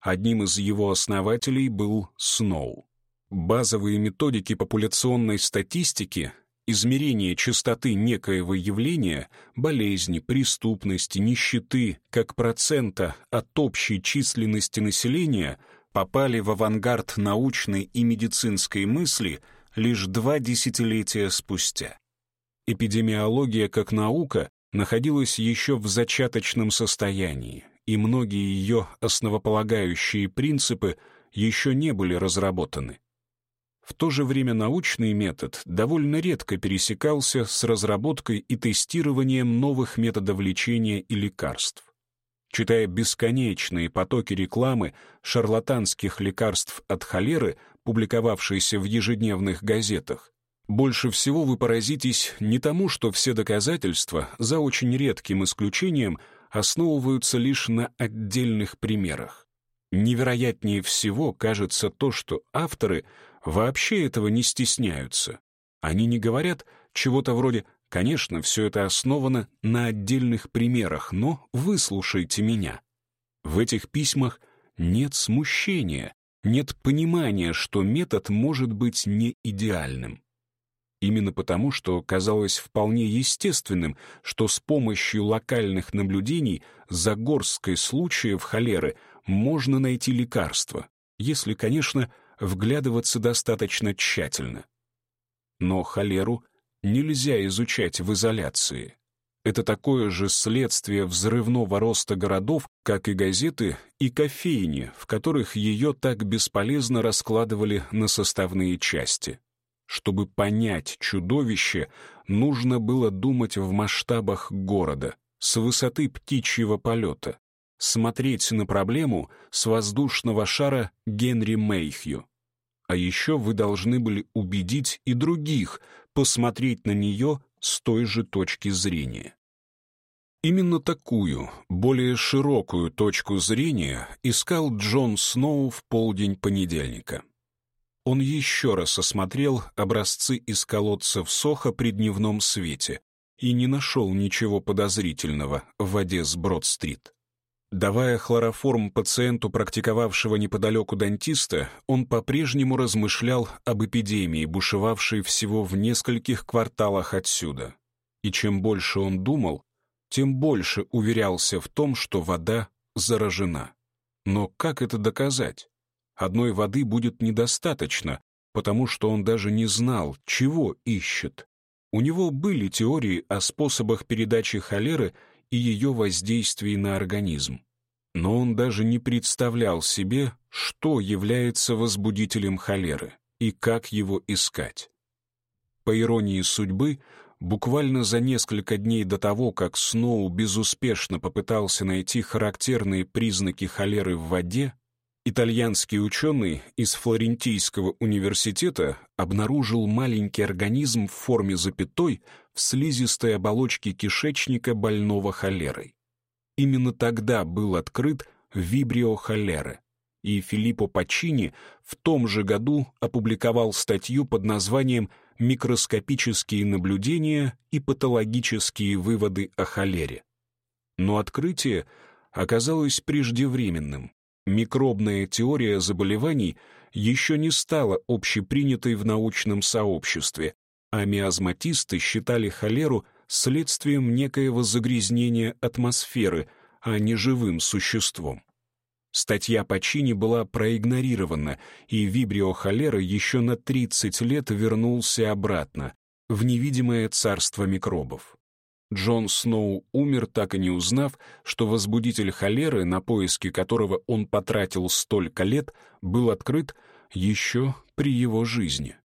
Одним из его основателей был Сноу. Базовые методики популяционной статистики измерение частоты некоего явления, болезни, преступности, нищеты, как процента от общей численности населения попали в авангард научной и медицинской мысли лишь два десятилетия спустя. Эпидемиология как наука находилась еще в зачаточном состоянии, и многие ее основополагающие принципы еще не были разработаны. В то же время научный метод довольно редко пересекался с разработкой и тестированием новых методов лечения и лекарств. Читая бесконечные потоки рекламы шарлатанских лекарств от холеры, публиковавшиеся в ежедневных газетах, больше всего вы поразитесь не тому, что все доказательства, за очень редким исключением, основываются лишь на отдельных примерах. Невероятнее всего кажется то, что авторы — вообще этого не стесняются. Они не говорят чего-то вроде «Конечно, все это основано на отдельных примерах, но выслушайте меня». В этих письмах нет смущения, нет понимания, что метод может быть не идеальным. Именно потому, что казалось вполне естественным, что с помощью локальных наблюдений за горсткой случаев холеры можно найти лекарство, если, конечно, вглядываться достаточно тщательно. Но холеру нельзя изучать в изоляции. Это такое же следствие взрывного роста городов, как и газеты и кофейни, в которых ее так бесполезно раскладывали на составные части. Чтобы понять чудовище, нужно было думать в масштабах города, с высоты птичьего полета, смотреть на проблему с воздушного шара Генри Мейхью. А еще вы должны были убедить и других посмотреть на нее с той же точки зрения. Именно такую, более широкую точку зрения искал Джон Сноу в полдень понедельника. Он еще раз осмотрел образцы из колодцев Соха при дневном свете и не нашел ничего подозрительного в воде с Брод-стрит. Давая хлороформ пациенту, практиковавшего неподалеку дантиста, он по-прежнему размышлял об эпидемии, бушевавшей всего в нескольких кварталах отсюда. И чем больше он думал, тем больше уверялся в том, что вода заражена. Но как это доказать? Одной воды будет недостаточно, потому что он даже не знал, чего ищет. У него были теории о способах передачи холеры и ее воздействии на организм. Но он даже не представлял себе, что является возбудителем холеры и как его искать. По иронии судьбы, буквально за несколько дней до того, как Сноу безуспешно попытался найти характерные признаки холеры в воде, итальянский ученый из Флорентийского университета обнаружил маленький организм в форме запятой слизистой оболочке кишечника больного холерой. Именно тогда был открыт вибрио холеры, и Филиппо Пачини в том же году опубликовал статью под названием «Микроскопические наблюдения и патологические выводы о холере». Но открытие оказалось преждевременным. Микробная теория заболеваний еще не стала общепринятой в научном сообществе, а миазматисты считали холеру следствием некоего загрязнения атмосферы, а не живым существом. Статья Пачини была проигнорирована, и вибрио холера еще на 30 лет вернулся обратно, в невидимое царство микробов. Джон Сноу умер, так и не узнав, что возбудитель холеры, на поиски которого он потратил столько лет, был открыт еще при его жизни.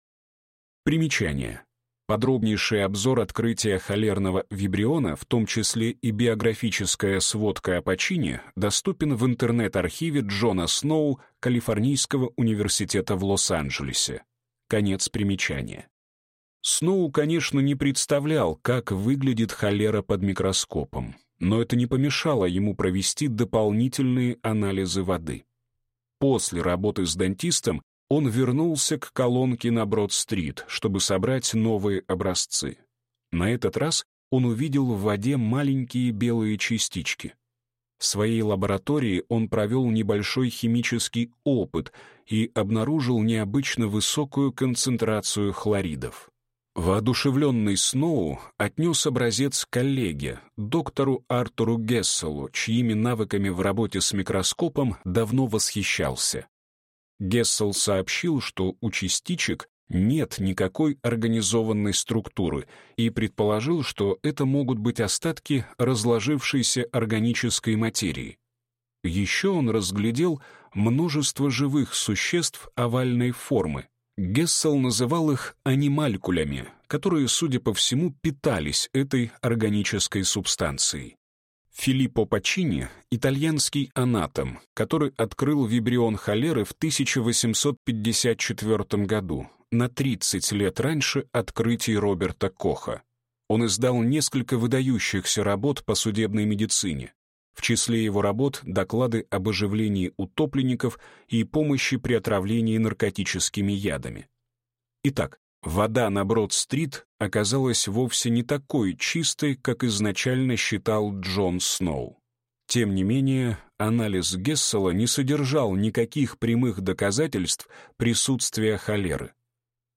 Примечание. Подробнейший обзор открытия холерного вибриона, в том числе и биографическая сводка о почине, доступен в интернет-архиве Джона Сноу Калифорнийского университета в Лос-Анджелесе. Конец примечания. Сноу, конечно, не представлял, как выглядит холера под микроскопом, но это не помешало ему провести дополнительные анализы воды. После работы с дантистом он вернулся к колонке на Брод-стрит, чтобы собрать новые образцы. На этот раз он увидел в воде маленькие белые частички. В своей лаборатории он провел небольшой химический опыт и обнаружил необычно высокую концентрацию хлоридов. Воодушевленный Сноу отнес образец коллеге, доктору Артуру Гесселу, чьими навыками в работе с микроскопом давно восхищался. Гессел сообщил, что у частичек нет никакой организованной структуры и предположил, что это могут быть остатки разложившейся органической материи. Еще он разглядел множество живых существ овальной формы, Гессел называл их анималькулями, которые, судя по всему, питались этой органической субстанцией. Филиппо Пачини — итальянский анатом, который открыл вибрион холеры в 1854 году, на 30 лет раньше открытий Роберта Коха. Он издал несколько выдающихся работ по судебной медицине. В числе его работ доклады об оживлении утопленников и помощи при отравлении наркотическими ядами. Итак, вода на Брод-стрит оказалась вовсе не такой чистой, как изначально считал Джон Сноу. Тем не менее, анализ Гессела не содержал никаких прямых доказательств присутствия холеры.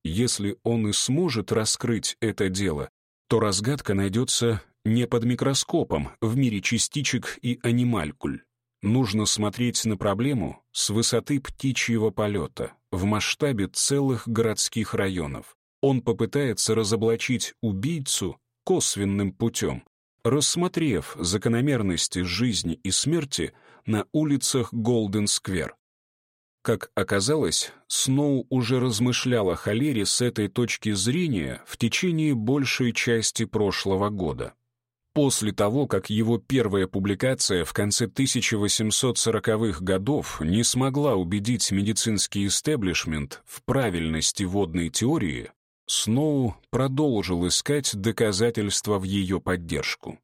Если он и сможет раскрыть это дело, то разгадка найдется не под микроскопом в мире частичек и анималькуль. Нужно смотреть на проблему с высоты птичьего полета, в масштабе целых городских районов. Он попытается разоблачить убийцу косвенным путем, рассмотрев закономерности жизни и смерти на улицах Голден-сквер. Как оказалось, Сноу уже размышлял о холере с этой точки зрения в течение большей части прошлого года после того, как его первая публикация в конце 1840-х годов не смогла убедить медицинский истеблишмент в правильности водной теории, Сноу продолжил искать доказательства в ее поддержку.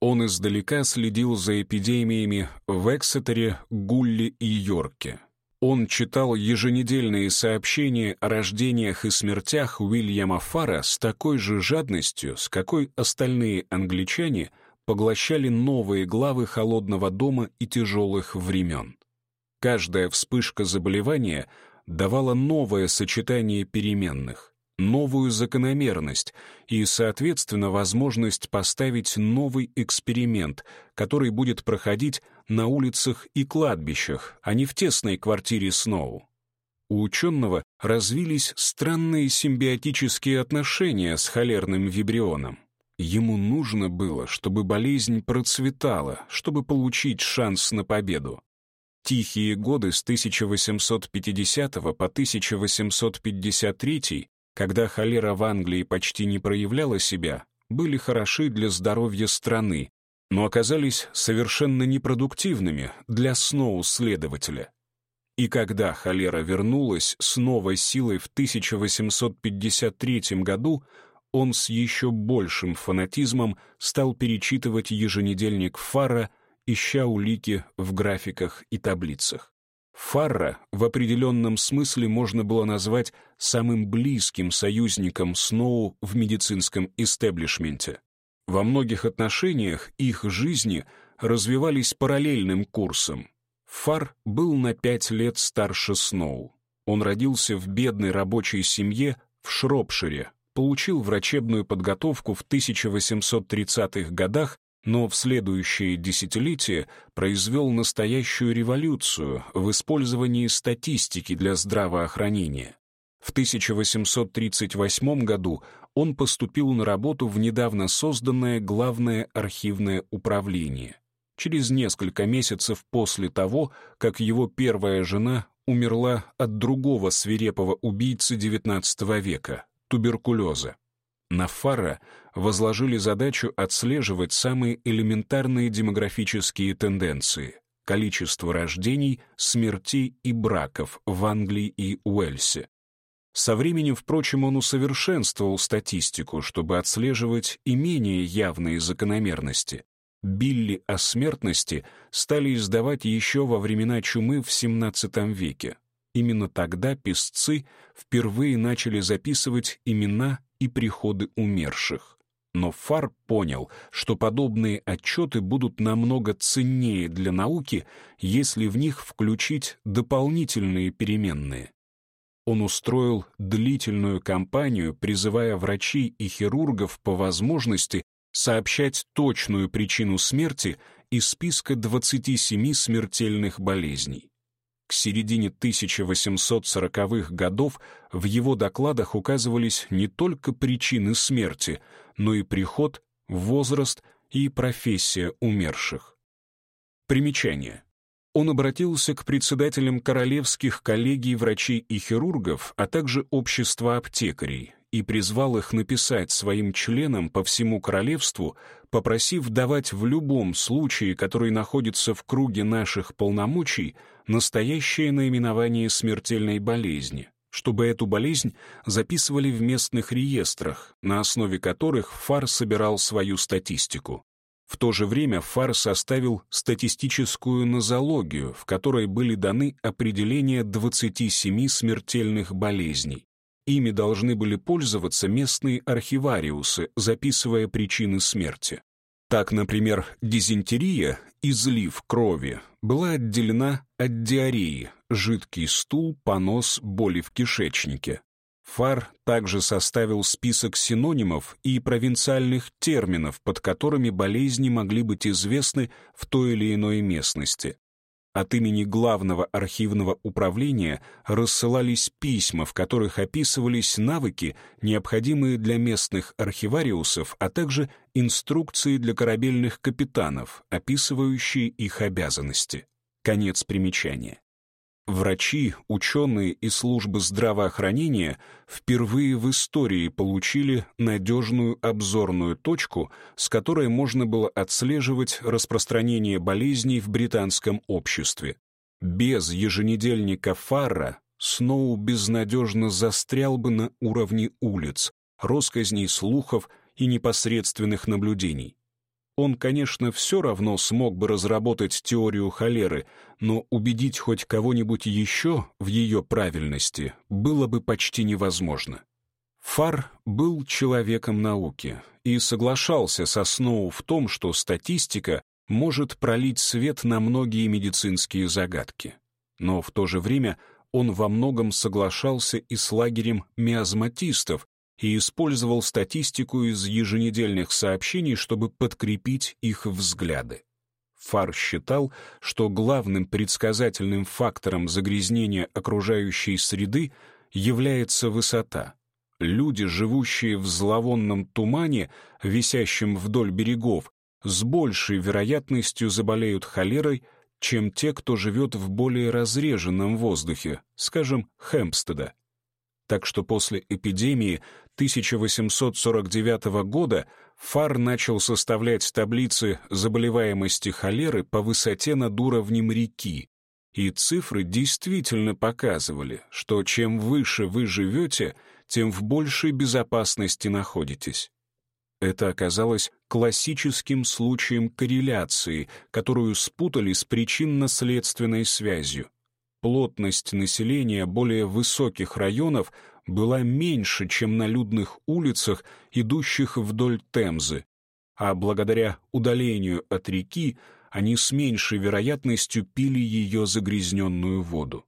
Он издалека следил за эпидемиями в Эксетере, Гулли и Йорке. Он читал еженедельные сообщения о рождениях и смертях Уильяма Фара с такой же жадностью, с какой остальные англичане поглощали новые главы холодного дома и тяжелых времен. Каждая вспышка заболевания давала новое сочетание переменных новую закономерность и, соответственно, возможность поставить новый эксперимент, который будет проходить на улицах и кладбищах, а не в тесной квартире Сноу. У ученого развились странные симбиотические отношения с холерным вибрионом. Ему нужно было, чтобы болезнь процветала, чтобы получить шанс на победу. Тихие годы с 1850 по 1853 когда холера в Англии почти не проявляла себя, были хороши для здоровья страны, но оказались совершенно непродуктивными для Сноу-следователя. И когда холера вернулась с новой силой в 1853 году, он с еще большим фанатизмом стал перечитывать еженедельник Фарра, ища улики в графиках и таблицах. Фарра в определенном смысле можно было назвать самым близким союзником Сноу в медицинском истеблишменте. Во многих отношениях их жизни развивались параллельным курсом. Фар был на пять лет старше Сноу. Он родился в бедной рабочей семье в Шропшире, получил врачебную подготовку в 1830-х годах, но в следующее десятилетие произвел настоящую революцию в использовании статистики для здравоохранения. В 1838 году он поступил на работу в недавно созданное Главное архивное управление. Через несколько месяцев после того, как его первая жена умерла от другого свирепого убийцы XIX века — туберкулеза. На Фара возложили задачу отслеживать самые элементарные демографические тенденции — количество рождений, смертей и браков в Англии и Уэльсе. Со временем, впрочем, он усовершенствовал статистику, чтобы отслеживать и менее явные закономерности. Билли о смертности стали издавать еще во времена чумы в XVII веке. Именно тогда писцы впервые начали записывать имена и приходы умерших. Но Фар понял, что подобные отчеты будут намного ценнее для науки, если в них включить дополнительные переменные он устроил длительную кампанию, призывая врачей и хирургов по возможности сообщать точную причину смерти из списка 27 смертельных болезней. К середине 1840-х годов в его докладах указывались не только причины смерти, но и приход, возраст и профессия умерших. Примечание он обратился к председателям королевских коллегий врачей и хирургов, а также общества аптекарей, и призвал их написать своим членам по всему королевству, попросив давать в любом случае, который находится в круге наших полномочий, настоящее наименование смертельной болезни, чтобы эту болезнь записывали в местных реестрах, на основе которых ФАР собирал свою статистику. В то же время ФАР составил статистическую нозологию, в которой были даны определения 27 смертельных болезней. Ими должны были пользоваться местные архивариусы, записывая причины смерти. Так, например, дизентерия, излив крови, была отделена от диареи, жидкий стул, понос, боли в кишечнике. Фар также составил список синонимов и провинциальных терминов, под которыми болезни могли быть известны в той или иной местности. От имени Главного архивного управления рассылались письма, в которых описывались навыки, необходимые для местных архивариусов, а также инструкции для корабельных капитанов, описывающие их обязанности. Конец примечания. Врачи, ученые и службы здравоохранения впервые в истории получили надежную обзорную точку, с которой можно было отслеживать распространение болезней в британском обществе. Без еженедельника Фарра Сноу безнадежно застрял бы на уровне улиц, росказней слухов и непосредственных наблюдений. Он, конечно, все равно смог бы разработать теорию холеры, но убедить хоть кого-нибудь еще в ее правильности было бы почти невозможно. Фар был человеком науки и соглашался со Сноу в том, что статистика может пролить свет на многие медицинские загадки. Но в то же время он во многом соглашался и с лагерем миазматистов, и использовал статистику из еженедельных сообщений, чтобы подкрепить их взгляды. Фар считал, что главным предсказательным фактором загрязнения окружающей среды является высота. Люди, живущие в зловонном тумане, висящем вдоль берегов, с большей вероятностью заболеют холерой, чем те, кто живет в более разреженном воздухе, скажем, Хэмпстеда. Так что после эпидемии 1849 года ФАР начал составлять таблицы заболеваемости холеры по высоте над уровнем реки. И цифры действительно показывали, что чем выше вы живете, тем в большей безопасности находитесь. Это оказалось классическим случаем корреляции, которую спутали с причинно-следственной связью. Плотность населения более высоких районов была меньше, чем на людных улицах, идущих вдоль Темзы, а благодаря удалению от реки они с меньшей вероятностью пили ее загрязненную воду.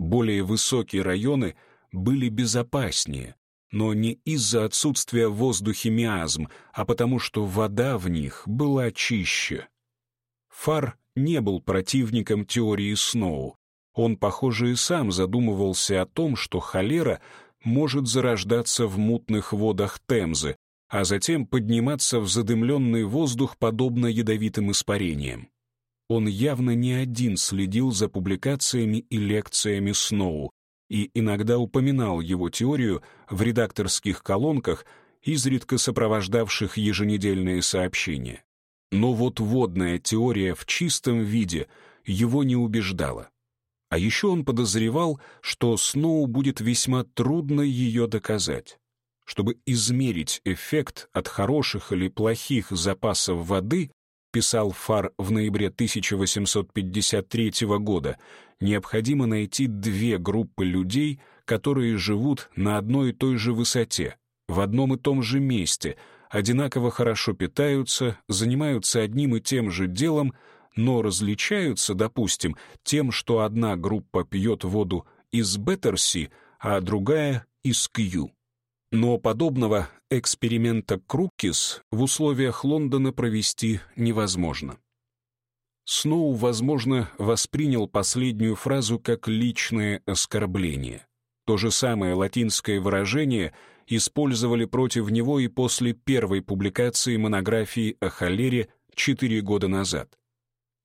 Более высокие районы были безопаснее, но не из-за отсутствия в воздухе миазм, а потому что вода в них была чище. Фар не был противником теории Сноу. Он, похоже, и сам задумывался о том, что холера может зарождаться в мутных водах Темзы, а затем подниматься в задымленный воздух подобно ядовитым испарениям. Он явно не один следил за публикациями и лекциями Сноу и иногда упоминал его теорию в редакторских колонках, изредка сопровождавших еженедельные сообщения. Но вот водная теория в чистом виде его не убеждала. А еще он подозревал, что Сноу будет весьма трудно ее доказать. Чтобы измерить эффект от хороших или плохих запасов воды, писал Фар в ноябре 1853 года, необходимо найти две группы людей, которые живут на одной и той же высоте, в одном и том же месте, одинаково хорошо питаются, занимаются одним и тем же делом, но различаются, допустим, тем, что одна группа пьет воду из Беттерси, а другая — из Кью. Но подобного эксперимента Круккис в условиях Лондона провести невозможно. Сноу, возможно, воспринял последнюю фразу как личное оскорбление. То же самое латинское выражение использовали против него и после первой публикации монографии о холере четыре года назад.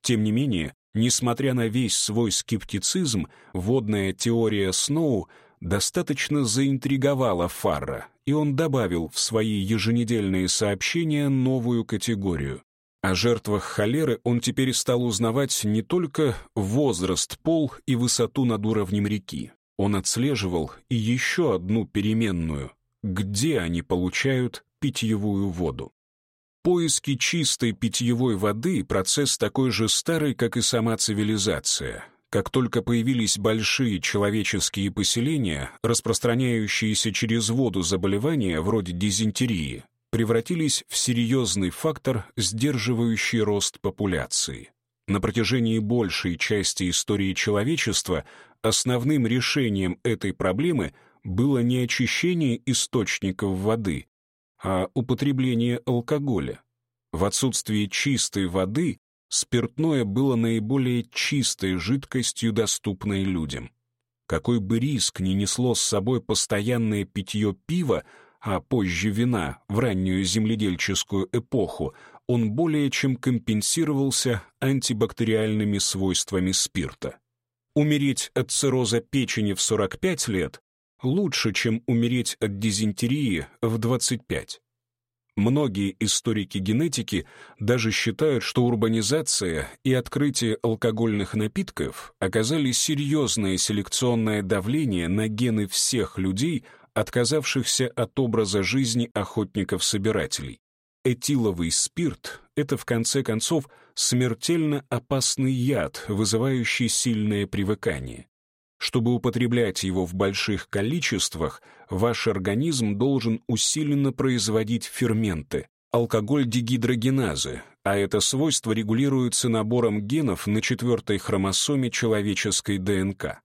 Тем не менее, несмотря на весь свой скептицизм, водная теория Сноу — достаточно заинтриговала Фарра, и он добавил в свои еженедельные сообщения новую категорию. О жертвах холеры он теперь стал узнавать не только возраст, пол и высоту над уровнем реки. Он отслеживал и еще одну переменную — где они получают питьевую воду. Поиски чистой питьевой воды — процесс такой же старый, как и сама цивилизация — как только появились большие человеческие поселения, распространяющиеся через воду заболевания вроде дизентерии, превратились в серьезный фактор, сдерживающий рост популяции. На протяжении большей части истории человечества основным решением этой проблемы было не очищение источников воды, а употребление алкоголя. В отсутствии чистой воды спиртное было наиболее чистой жидкостью, доступной людям. Какой бы риск ни несло с собой постоянное питье пива, а позже вина в раннюю земледельческую эпоху, он более чем компенсировался антибактериальными свойствами спирта. Умереть от цирроза печени в 45 лет лучше, чем умереть от дизентерии в 25. Многие историки генетики даже считают, что урбанизация и открытие алкогольных напитков оказали серьезное селекционное давление на гены всех людей, отказавшихся от образа жизни охотников-собирателей. Этиловый спирт — это, в конце концов, смертельно опасный яд, вызывающий сильное привыкание. Чтобы употреблять его в больших количествах, ваш организм должен усиленно производить ферменты, алкоголь-дегидрогеназы, а это свойство регулируется набором генов на четвертой хромосоме человеческой ДНК.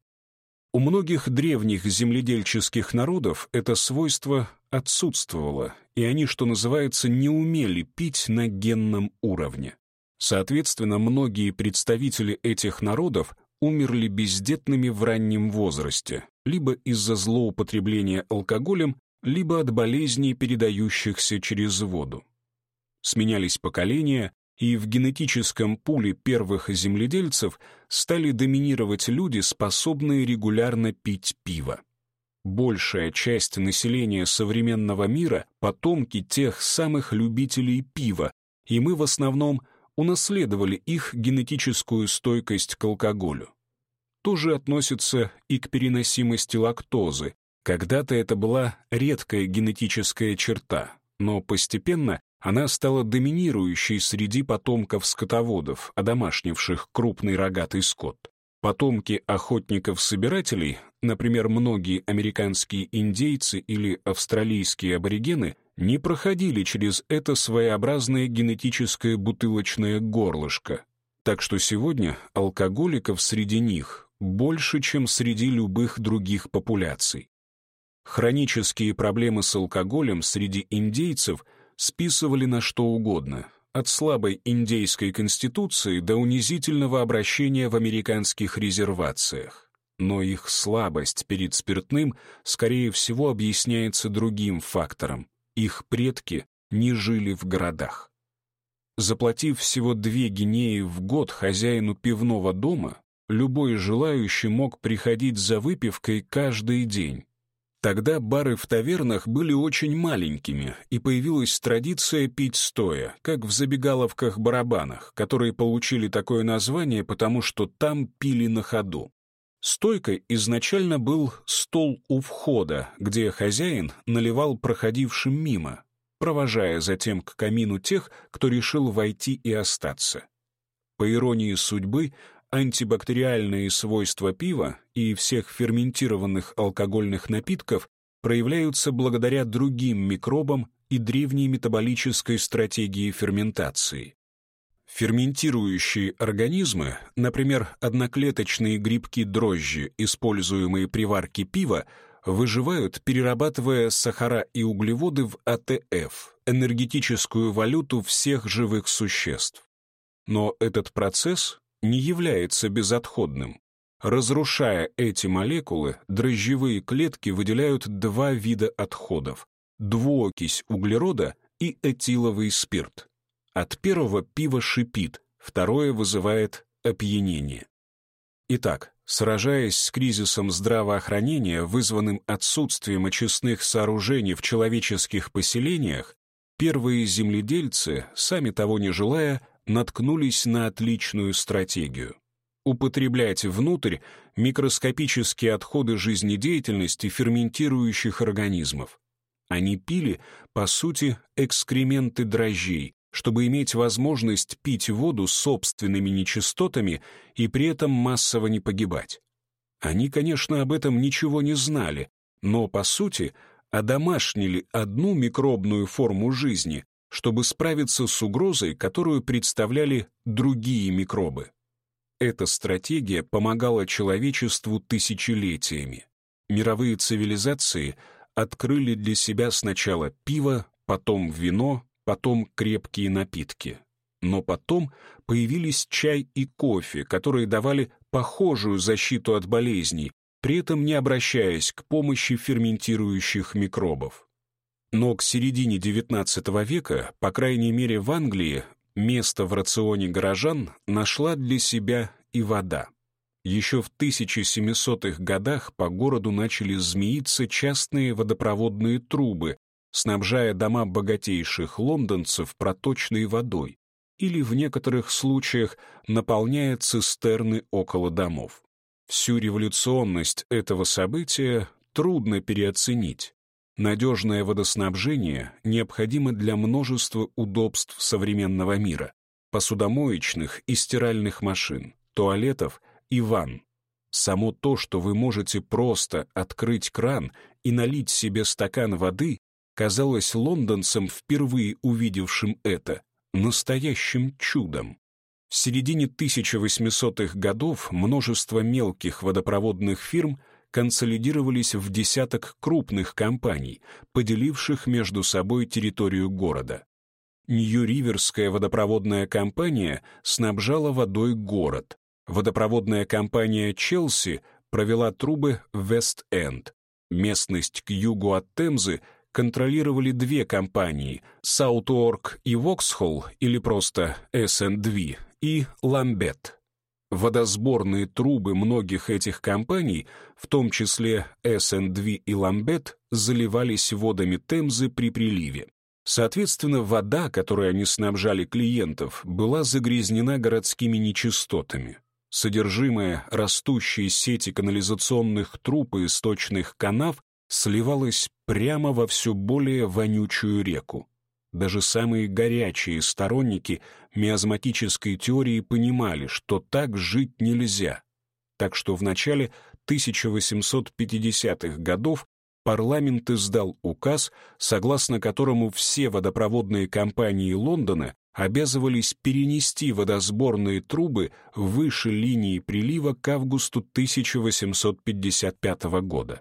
У многих древних земледельческих народов это свойство отсутствовало, и они, что называется, не умели пить на генном уровне. Соответственно, многие представители этих народов умерли бездетными в раннем возрасте, либо из-за злоупотребления алкоголем, либо от болезней, передающихся через воду. Сменялись поколения, и в генетическом пуле первых земледельцев стали доминировать люди, способные регулярно пить пиво. Большая часть населения современного мира — потомки тех самых любителей пива, и мы в основном унаследовали их генетическую стойкость к алкоголю. тоже относится и к переносимости лактозы. Когда-то это была редкая генетическая черта, но постепенно она стала доминирующей среди потомков скотоводов, одомашнивших крупный рогатый скот. Потомки охотников-собирателей, например, многие американские индейцы или австралийские аборигены, не проходили через это своеобразное генетическое бутылочное горлышко. Так что сегодня алкоголиков среди них больше, чем среди любых других популяций. Хронические проблемы с алкоголем среди индейцев списывали на что угодно, от слабой индейской конституции до унизительного обращения в американских резервациях. Но их слабость перед спиртным, скорее всего, объясняется другим фактором. Их предки не жили в городах. Заплатив всего две гинеи в год хозяину пивного дома, любой желающий мог приходить за выпивкой каждый день, Тогда бары в тавернах были очень маленькими, и появилась традиция пить стоя, как в забегаловках-барабанах, которые получили такое название, потому что там пили на ходу. Стойкой изначально был стол у входа, где хозяин наливал проходившим мимо, провожая затем к камину тех, кто решил войти и остаться. По иронии судьбы, антибактериальные свойства пива и всех ферментированных алкогольных напитков проявляются благодаря другим микробам и древней метаболической стратегии ферментации. Ферментирующие организмы, например, одноклеточные грибки-дрожжи, используемые при варке пива, выживают, перерабатывая сахара и углеводы в АТФ, энергетическую валюту всех живых существ. Но этот процесс не является безотходным. Разрушая эти молекулы, дрожжевые клетки выделяют два вида отходов — двуокись углерода и этиловый спирт. От первого пиво шипит, второе вызывает опьянение. Итак, сражаясь с кризисом здравоохранения, вызванным отсутствием очистных сооружений в человеческих поселениях, первые земледельцы, сами того не желая, наткнулись на отличную стратегию. Употреблять внутрь микроскопические отходы жизнедеятельности ферментирующих организмов. Они пили, по сути, экскременты дрожжей, чтобы иметь возможность пить воду собственными нечистотами и при этом массово не погибать. Они, конечно, об этом ничего не знали, но, по сути, одомашнили одну микробную форму жизни, чтобы справиться с угрозой, которую представляли другие микробы. Эта стратегия помогала человечеству тысячелетиями. Мировые цивилизации открыли для себя сначала пиво, потом вино, потом крепкие напитки. Но потом появились чай и кофе, которые давали похожую защиту от болезней, при этом не обращаясь к помощи ферментирующих микробов. Но к середине XIX века, по крайней мере в Англии, место в рационе горожан нашла для себя и вода. Еще в 1700-х годах по городу начали змеиться частные водопроводные трубы, снабжая дома богатейших лондонцев проточной водой или в некоторых случаях наполняя цистерны около домов. Всю революционность этого события трудно переоценить. Надежное водоснабжение необходимо для множества удобств современного мира, посудомоечных и стиральных машин, туалетов и ванн. Само то, что вы можете просто открыть кран и налить себе стакан воды, казалось лондонцам, впервые увидевшим это, настоящим чудом. В середине 1800-х годов множество мелких водопроводных фирм – консолидировались в десяток крупных компаний, поделивших между собой территорию города. Нью-Риверская водопроводная компания снабжала водой город. Водопроводная компания «Челси» провела трубы в Вест-Энд. Местность к югу от Темзы контролировали две компании — Саутуорк и Воксхолл, или просто S&V, и Ламбет. Водосборные трубы многих этих компаний, в том числе S&V и Ламбет, заливались водами Темзы при приливе. Соответственно, вода, которой они снабжали клиентов, была загрязнена городскими нечистотами. Содержимое растущей сети канализационных труб и источных канав сливалось прямо во все более вонючую реку. Даже самые горячие сторонники миазматической теории понимали, что так жить нельзя. Так что в начале 1850-х годов парламент издал указ, согласно которому все водопроводные компании Лондона обязывались перенести водосборные трубы выше линии прилива к августу 1855 года.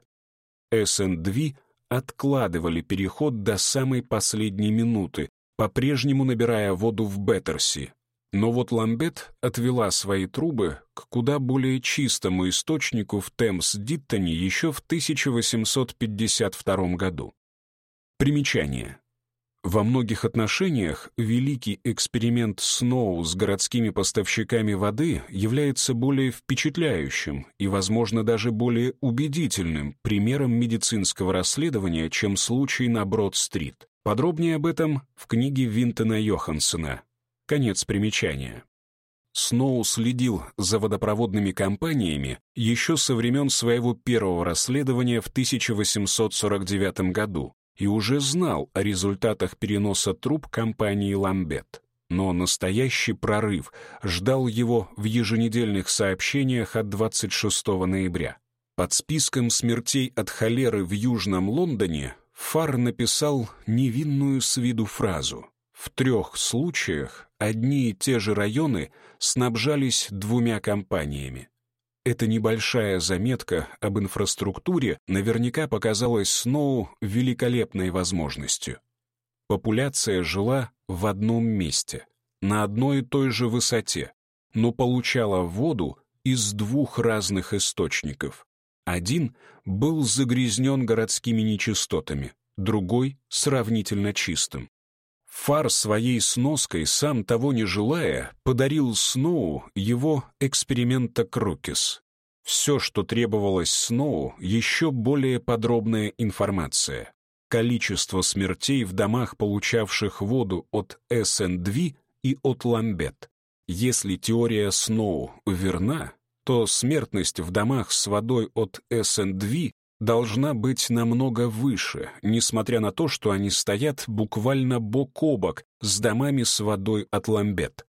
СНДВ откладывали переход до самой последней минуты, по-прежнему набирая воду в Беттерси. Но вот Ламбет отвела свои трубы к куда более чистому источнику в Темс-Диттоне еще в 1852 году. Примечание. Во многих отношениях великий эксперимент Сноу с городскими поставщиками воды является более впечатляющим и, возможно, даже более убедительным примером медицинского расследования, чем случай на Брод-стрит. Подробнее об этом в книге Винтона Йоханссона. Конец примечания. Сноу следил за водопроводными компаниями еще со времен своего первого расследования в 1849 году, и уже знал о результатах переноса труб компании «Ламбет». Но настоящий прорыв ждал его в еженедельных сообщениях от 26 ноября. Под списком смертей от холеры в Южном Лондоне Фар написал невинную с виду фразу. В трех случаях одни и те же районы снабжались двумя компаниями. Эта небольшая заметка об инфраструктуре наверняка показалась Сноу великолепной возможностью. Популяция жила в одном месте, на одной и той же высоте, но получала воду из двух разных источников. Один был загрязнен городскими нечистотами, другой — сравнительно чистым. Фар своей сноской, сам того не желая, подарил Сноу его эксперимента Крукис. Все, что требовалось Сноу, еще более подробная информация. Количество смертей в домах, получавших воду от СНДВ и от Ламбет. Если теория Сноу верна, то смертность в домах с водой от СНДВ должна быть намного выше, несмотря на то, что они стоят буквально бок о бок с домами с водой от ламбет.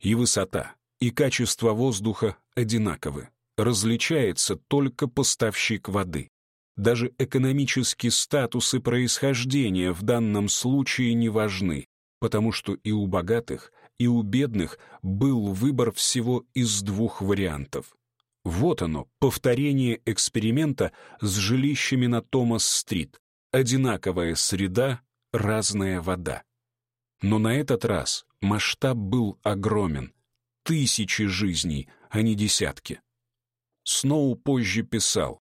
И высота, и качество воздуха одинаковы. Различается только поставщик воды. Даже экономические статусы происхождения в данном случае не важны, потому что и у богатых, и у бедных был выбор всего из двух вариантов. Вот оно, повторение эксперимента с жилищами на Томас-стрит. Одинаковая среда, разная вода. Но на этот раз масштаб был огромен. Тысячи жизней, а не десятки. Сноу позже писал,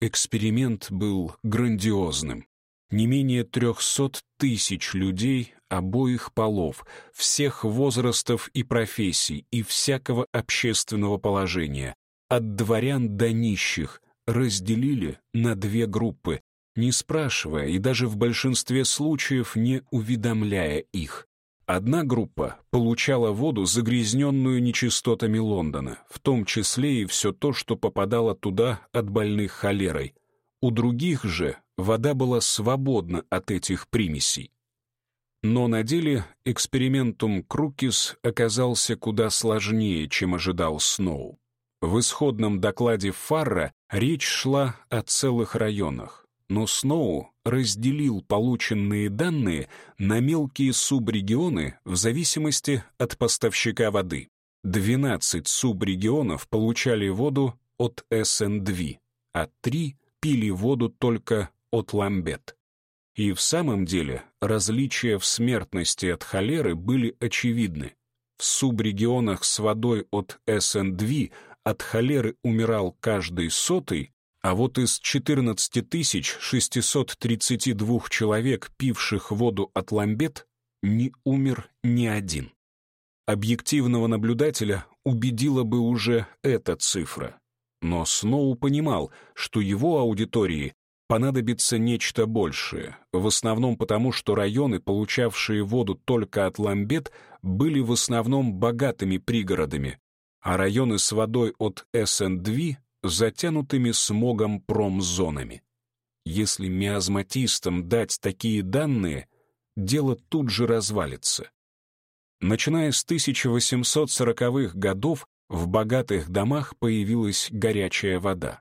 эксперимент был грандиозным. Не менее трехсот тысяч людей обоих полов, всех возрастов и профессий и всякого общественного положения, от дворян до нищих, разделили на две группы, не спрашивая и даже в большинстве случаев не уведомляя их. Одна группа получала воду, загрязненную нечистотами Лондона, в том числе и все то, что попадало туда от больных холерой. У других же вода была свободна от этих примесей. Но на деле экспериментум Крукис оказался куда сложнее, чем ожидал Сноу. В исходном докладе Фарра речь шла о целых районах, но Сноу разделил полученные данные на мелкие субрегионы в зависимости от поставщика воды. 12 субрегионов получали воду от СНДВ, а 3 пили воду только от Ламбет. И в самом деле различия в смертности от холеры были очевидны. В субрегионах с водой от СНДВ от холеры умирал каждый сотый, а вот из 14 632 человек, пивших воду от ламбет, не умер ни один. Объективного наблюдателя убедила бы уже эта цифра. Но Сноу понимал, что его аудитории понадобится нечто большее, в основном потому, что районы, получавшие воду только от ламбет, были в основном богатыми пригородами, а районы с водой от СН-2 затянутыми смогом промзонами. Если миазматистам дать такие данные, дело тут же развалится. Начиная с 1840-х годов в богатых домах появилась горячая вода,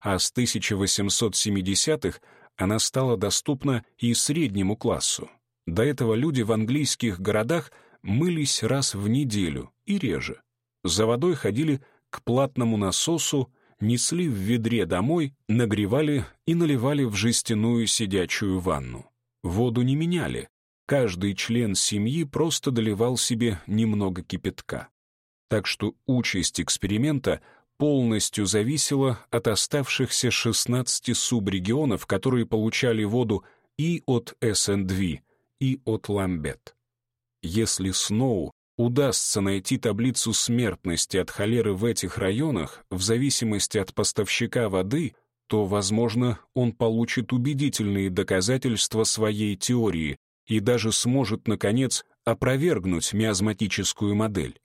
а с 1870-х она стала доступна и среднему классу. До этого люди в английских городах мылись раз в неделю и реже. За водой ходили к платному насосу, несли в ведре домой, нагревали и наливали в жестяную сидячую ванну. Воду не меняли. Каждый член семьи просто доливал себе немного кипятка. Так что участь эксперимента полностью зависела от оставшихся 16 субрегионов, которые получали воду и от СН-2, и от Ламбет. Если Сноу удастся найти таблицу смертности от холеры в этих районах, в зависимости от поставщика воды, то, возможно, он получит убедительные доказательства своей теории и даже сможет, наконец, опровергнуть миазматическую модель.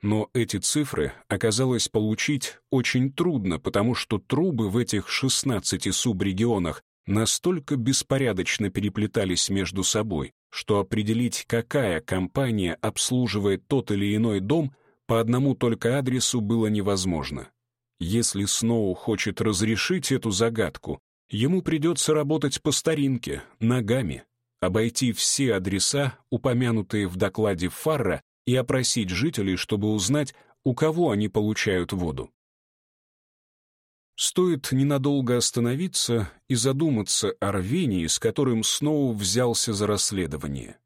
Но эти цифры оказалось получить очень трудно, потому что трубы в этих 16 субрегионах настолько беспорядочно переплетались между собой, что определить, какая компания обслуживает тот или иной дом, по одному только адресу было невозможно. Если Сноу хочет разрешить эту загадку, ему придется работать по старинке, ногами, обойти все адреса, упомянутые в докладе Фарра, и опросить жителей, чтобы узнать, у кого они получают воду. Стоит ненадолго остановиться и задуматься о рвении, с которым Сноу взялся за расследование.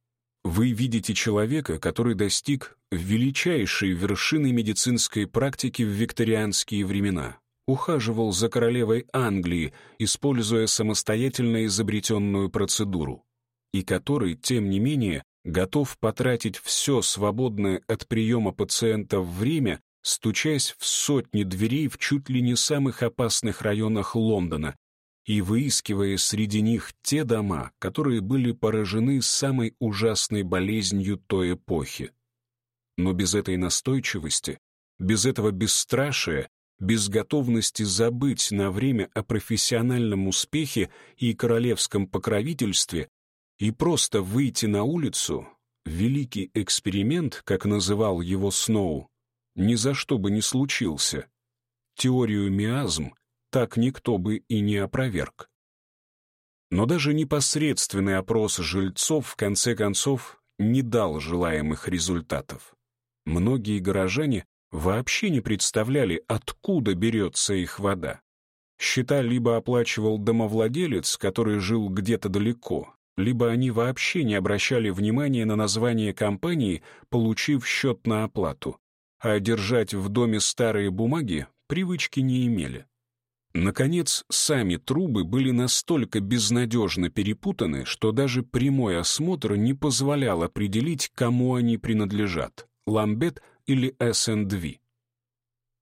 Вы видите человека, который достиг величайшей вершины медицинской практики в викторианские времена, ухаживал за королевой Англии, используя самостоятельно изобретенную процедуру, и который, тем не менее, готов потратить все свободное от приема пациентов время стучась в сотни дверей в чуть ли не самых опасных районах Лондона и выискивая среди них те дома, которые были поражены самой ужасной болезнью той эпохи. Но без этой настойчивости, без этого бесстрашия, без готовности забыть на время о профессиональном успехе и королевском покровительстве и просто выйти на улицу, великий эксперимент, как называл его Сноу, ни за что бы не случился. Теорию миазм так никто бы и не опроверг. Но даже непосредственный опрос жильцов в конце концов не дал желаемых результатов. Многие горожане вообще не представляли, откуда берется их вода. Счета либо оплачивал домовладелец, который жил где-то далеко, либо они вообще не обращали внимания на название компании, получив счет на оплату а держать в доме старые бумаги привычки не имели. Наконец, сами трубы были настолько безнадежно перепутаны, что даже прямой осмотр не позволял определить, кому они принадлежат — Ламбет или СН-2.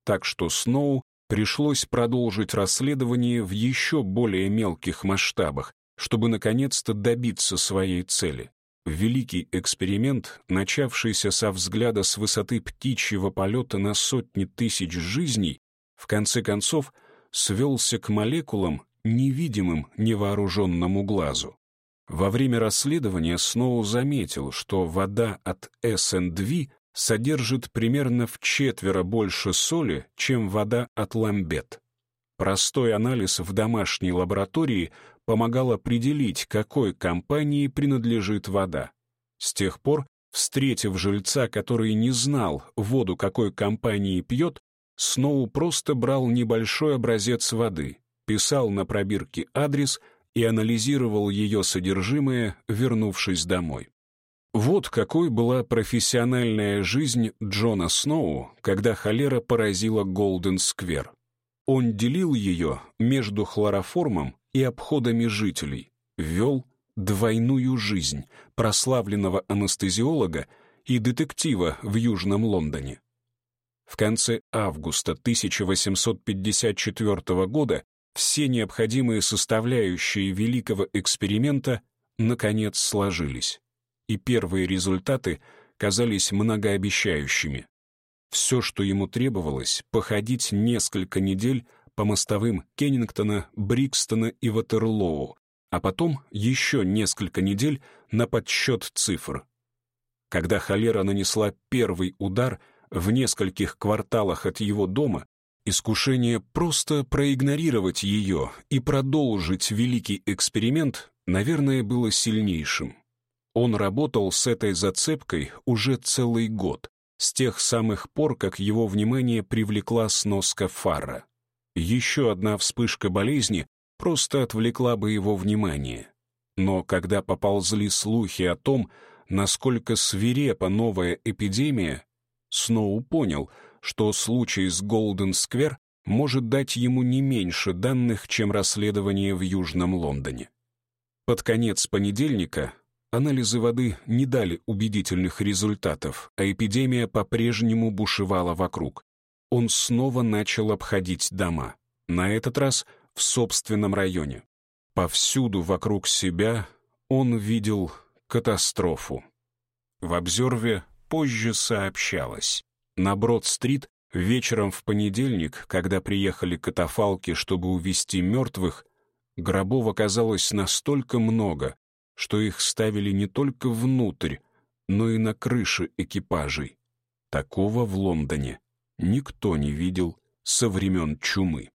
Так что Сноу пришлось продолжить расследование в еще более мелких масштабах, чтобы наконец-то добиться своей цели. Великий эксперимент, начавшийся со взгляда с высоты птичьего полета на сотни тысяч жизней, в конце концов свелся к молекулам, невидимым невооруженному глазу. Во время расследования Сноу заметил, что вода от СН-2 содержит примерно в четверо больше соли, чем вода от ламбет. Простой анализ в домашней лаборатории помогал определить, какой компании принадлежит вода. С тех пор, встретив жильца, который не знал, воду какой компании пьет, Сноу просто брал небольшой образец воды, писал на пробирке адрес и анализировал ее содержимое, вернувшись домой. Вот какой была профессиональная жизнь Джона Сноу, когда холера поразила Голден-сквер. Он делил ее между хлороформом и обходами жителей, вел двойную жизнь прославленного анестезиолога и детектива в Южном Лондоне. В конце августа 1854 года все необходимые составляющие великого эксперимента наконец сложились, и первые результаты казались многообещающими. Все, что ему требовалось, походить несколько недель по мостовым Кеннингтона, Брикстона и Ватерлоу, а потом еще несколько недель на подсчет цифр. Когда холера нанесла первый удар в нескольких кварталах от его дома, искушение просто проигнорировать ее и продолжить великий эксперимент, наверное, было сильнейшим. Он работал с этой зацепкой уже целый год, с тех самых пор, как его внимание привлекла сноска фара. Еще одна вспышка болезни просто отвлекла бы его внимание. Но когда поползли слухи о том, насколько свирепа новая эпидемия, Сноу понял, что случай с Голден-сквер может дать ему не меньше данных, чем расследование в Южном Лондоне. Под конец понедельника анализы воды не дали убедительных результатов, а эпидемия по-прежнему бушевала вокруг. Он снова начал обходить дома, на этот раз в собственном районе. Повсюду вокруг себя он видел катастрофу. В обзорве позже сообщалось. На Брод-стрит вечером в понедельник, когда приехали катафалки, чтобы увезти мертвых, гробов оказалось настолько много, что их ставили не только внутрь, но и на крыши экипажей. Такого в Лондоне никто не видел со времен чумы.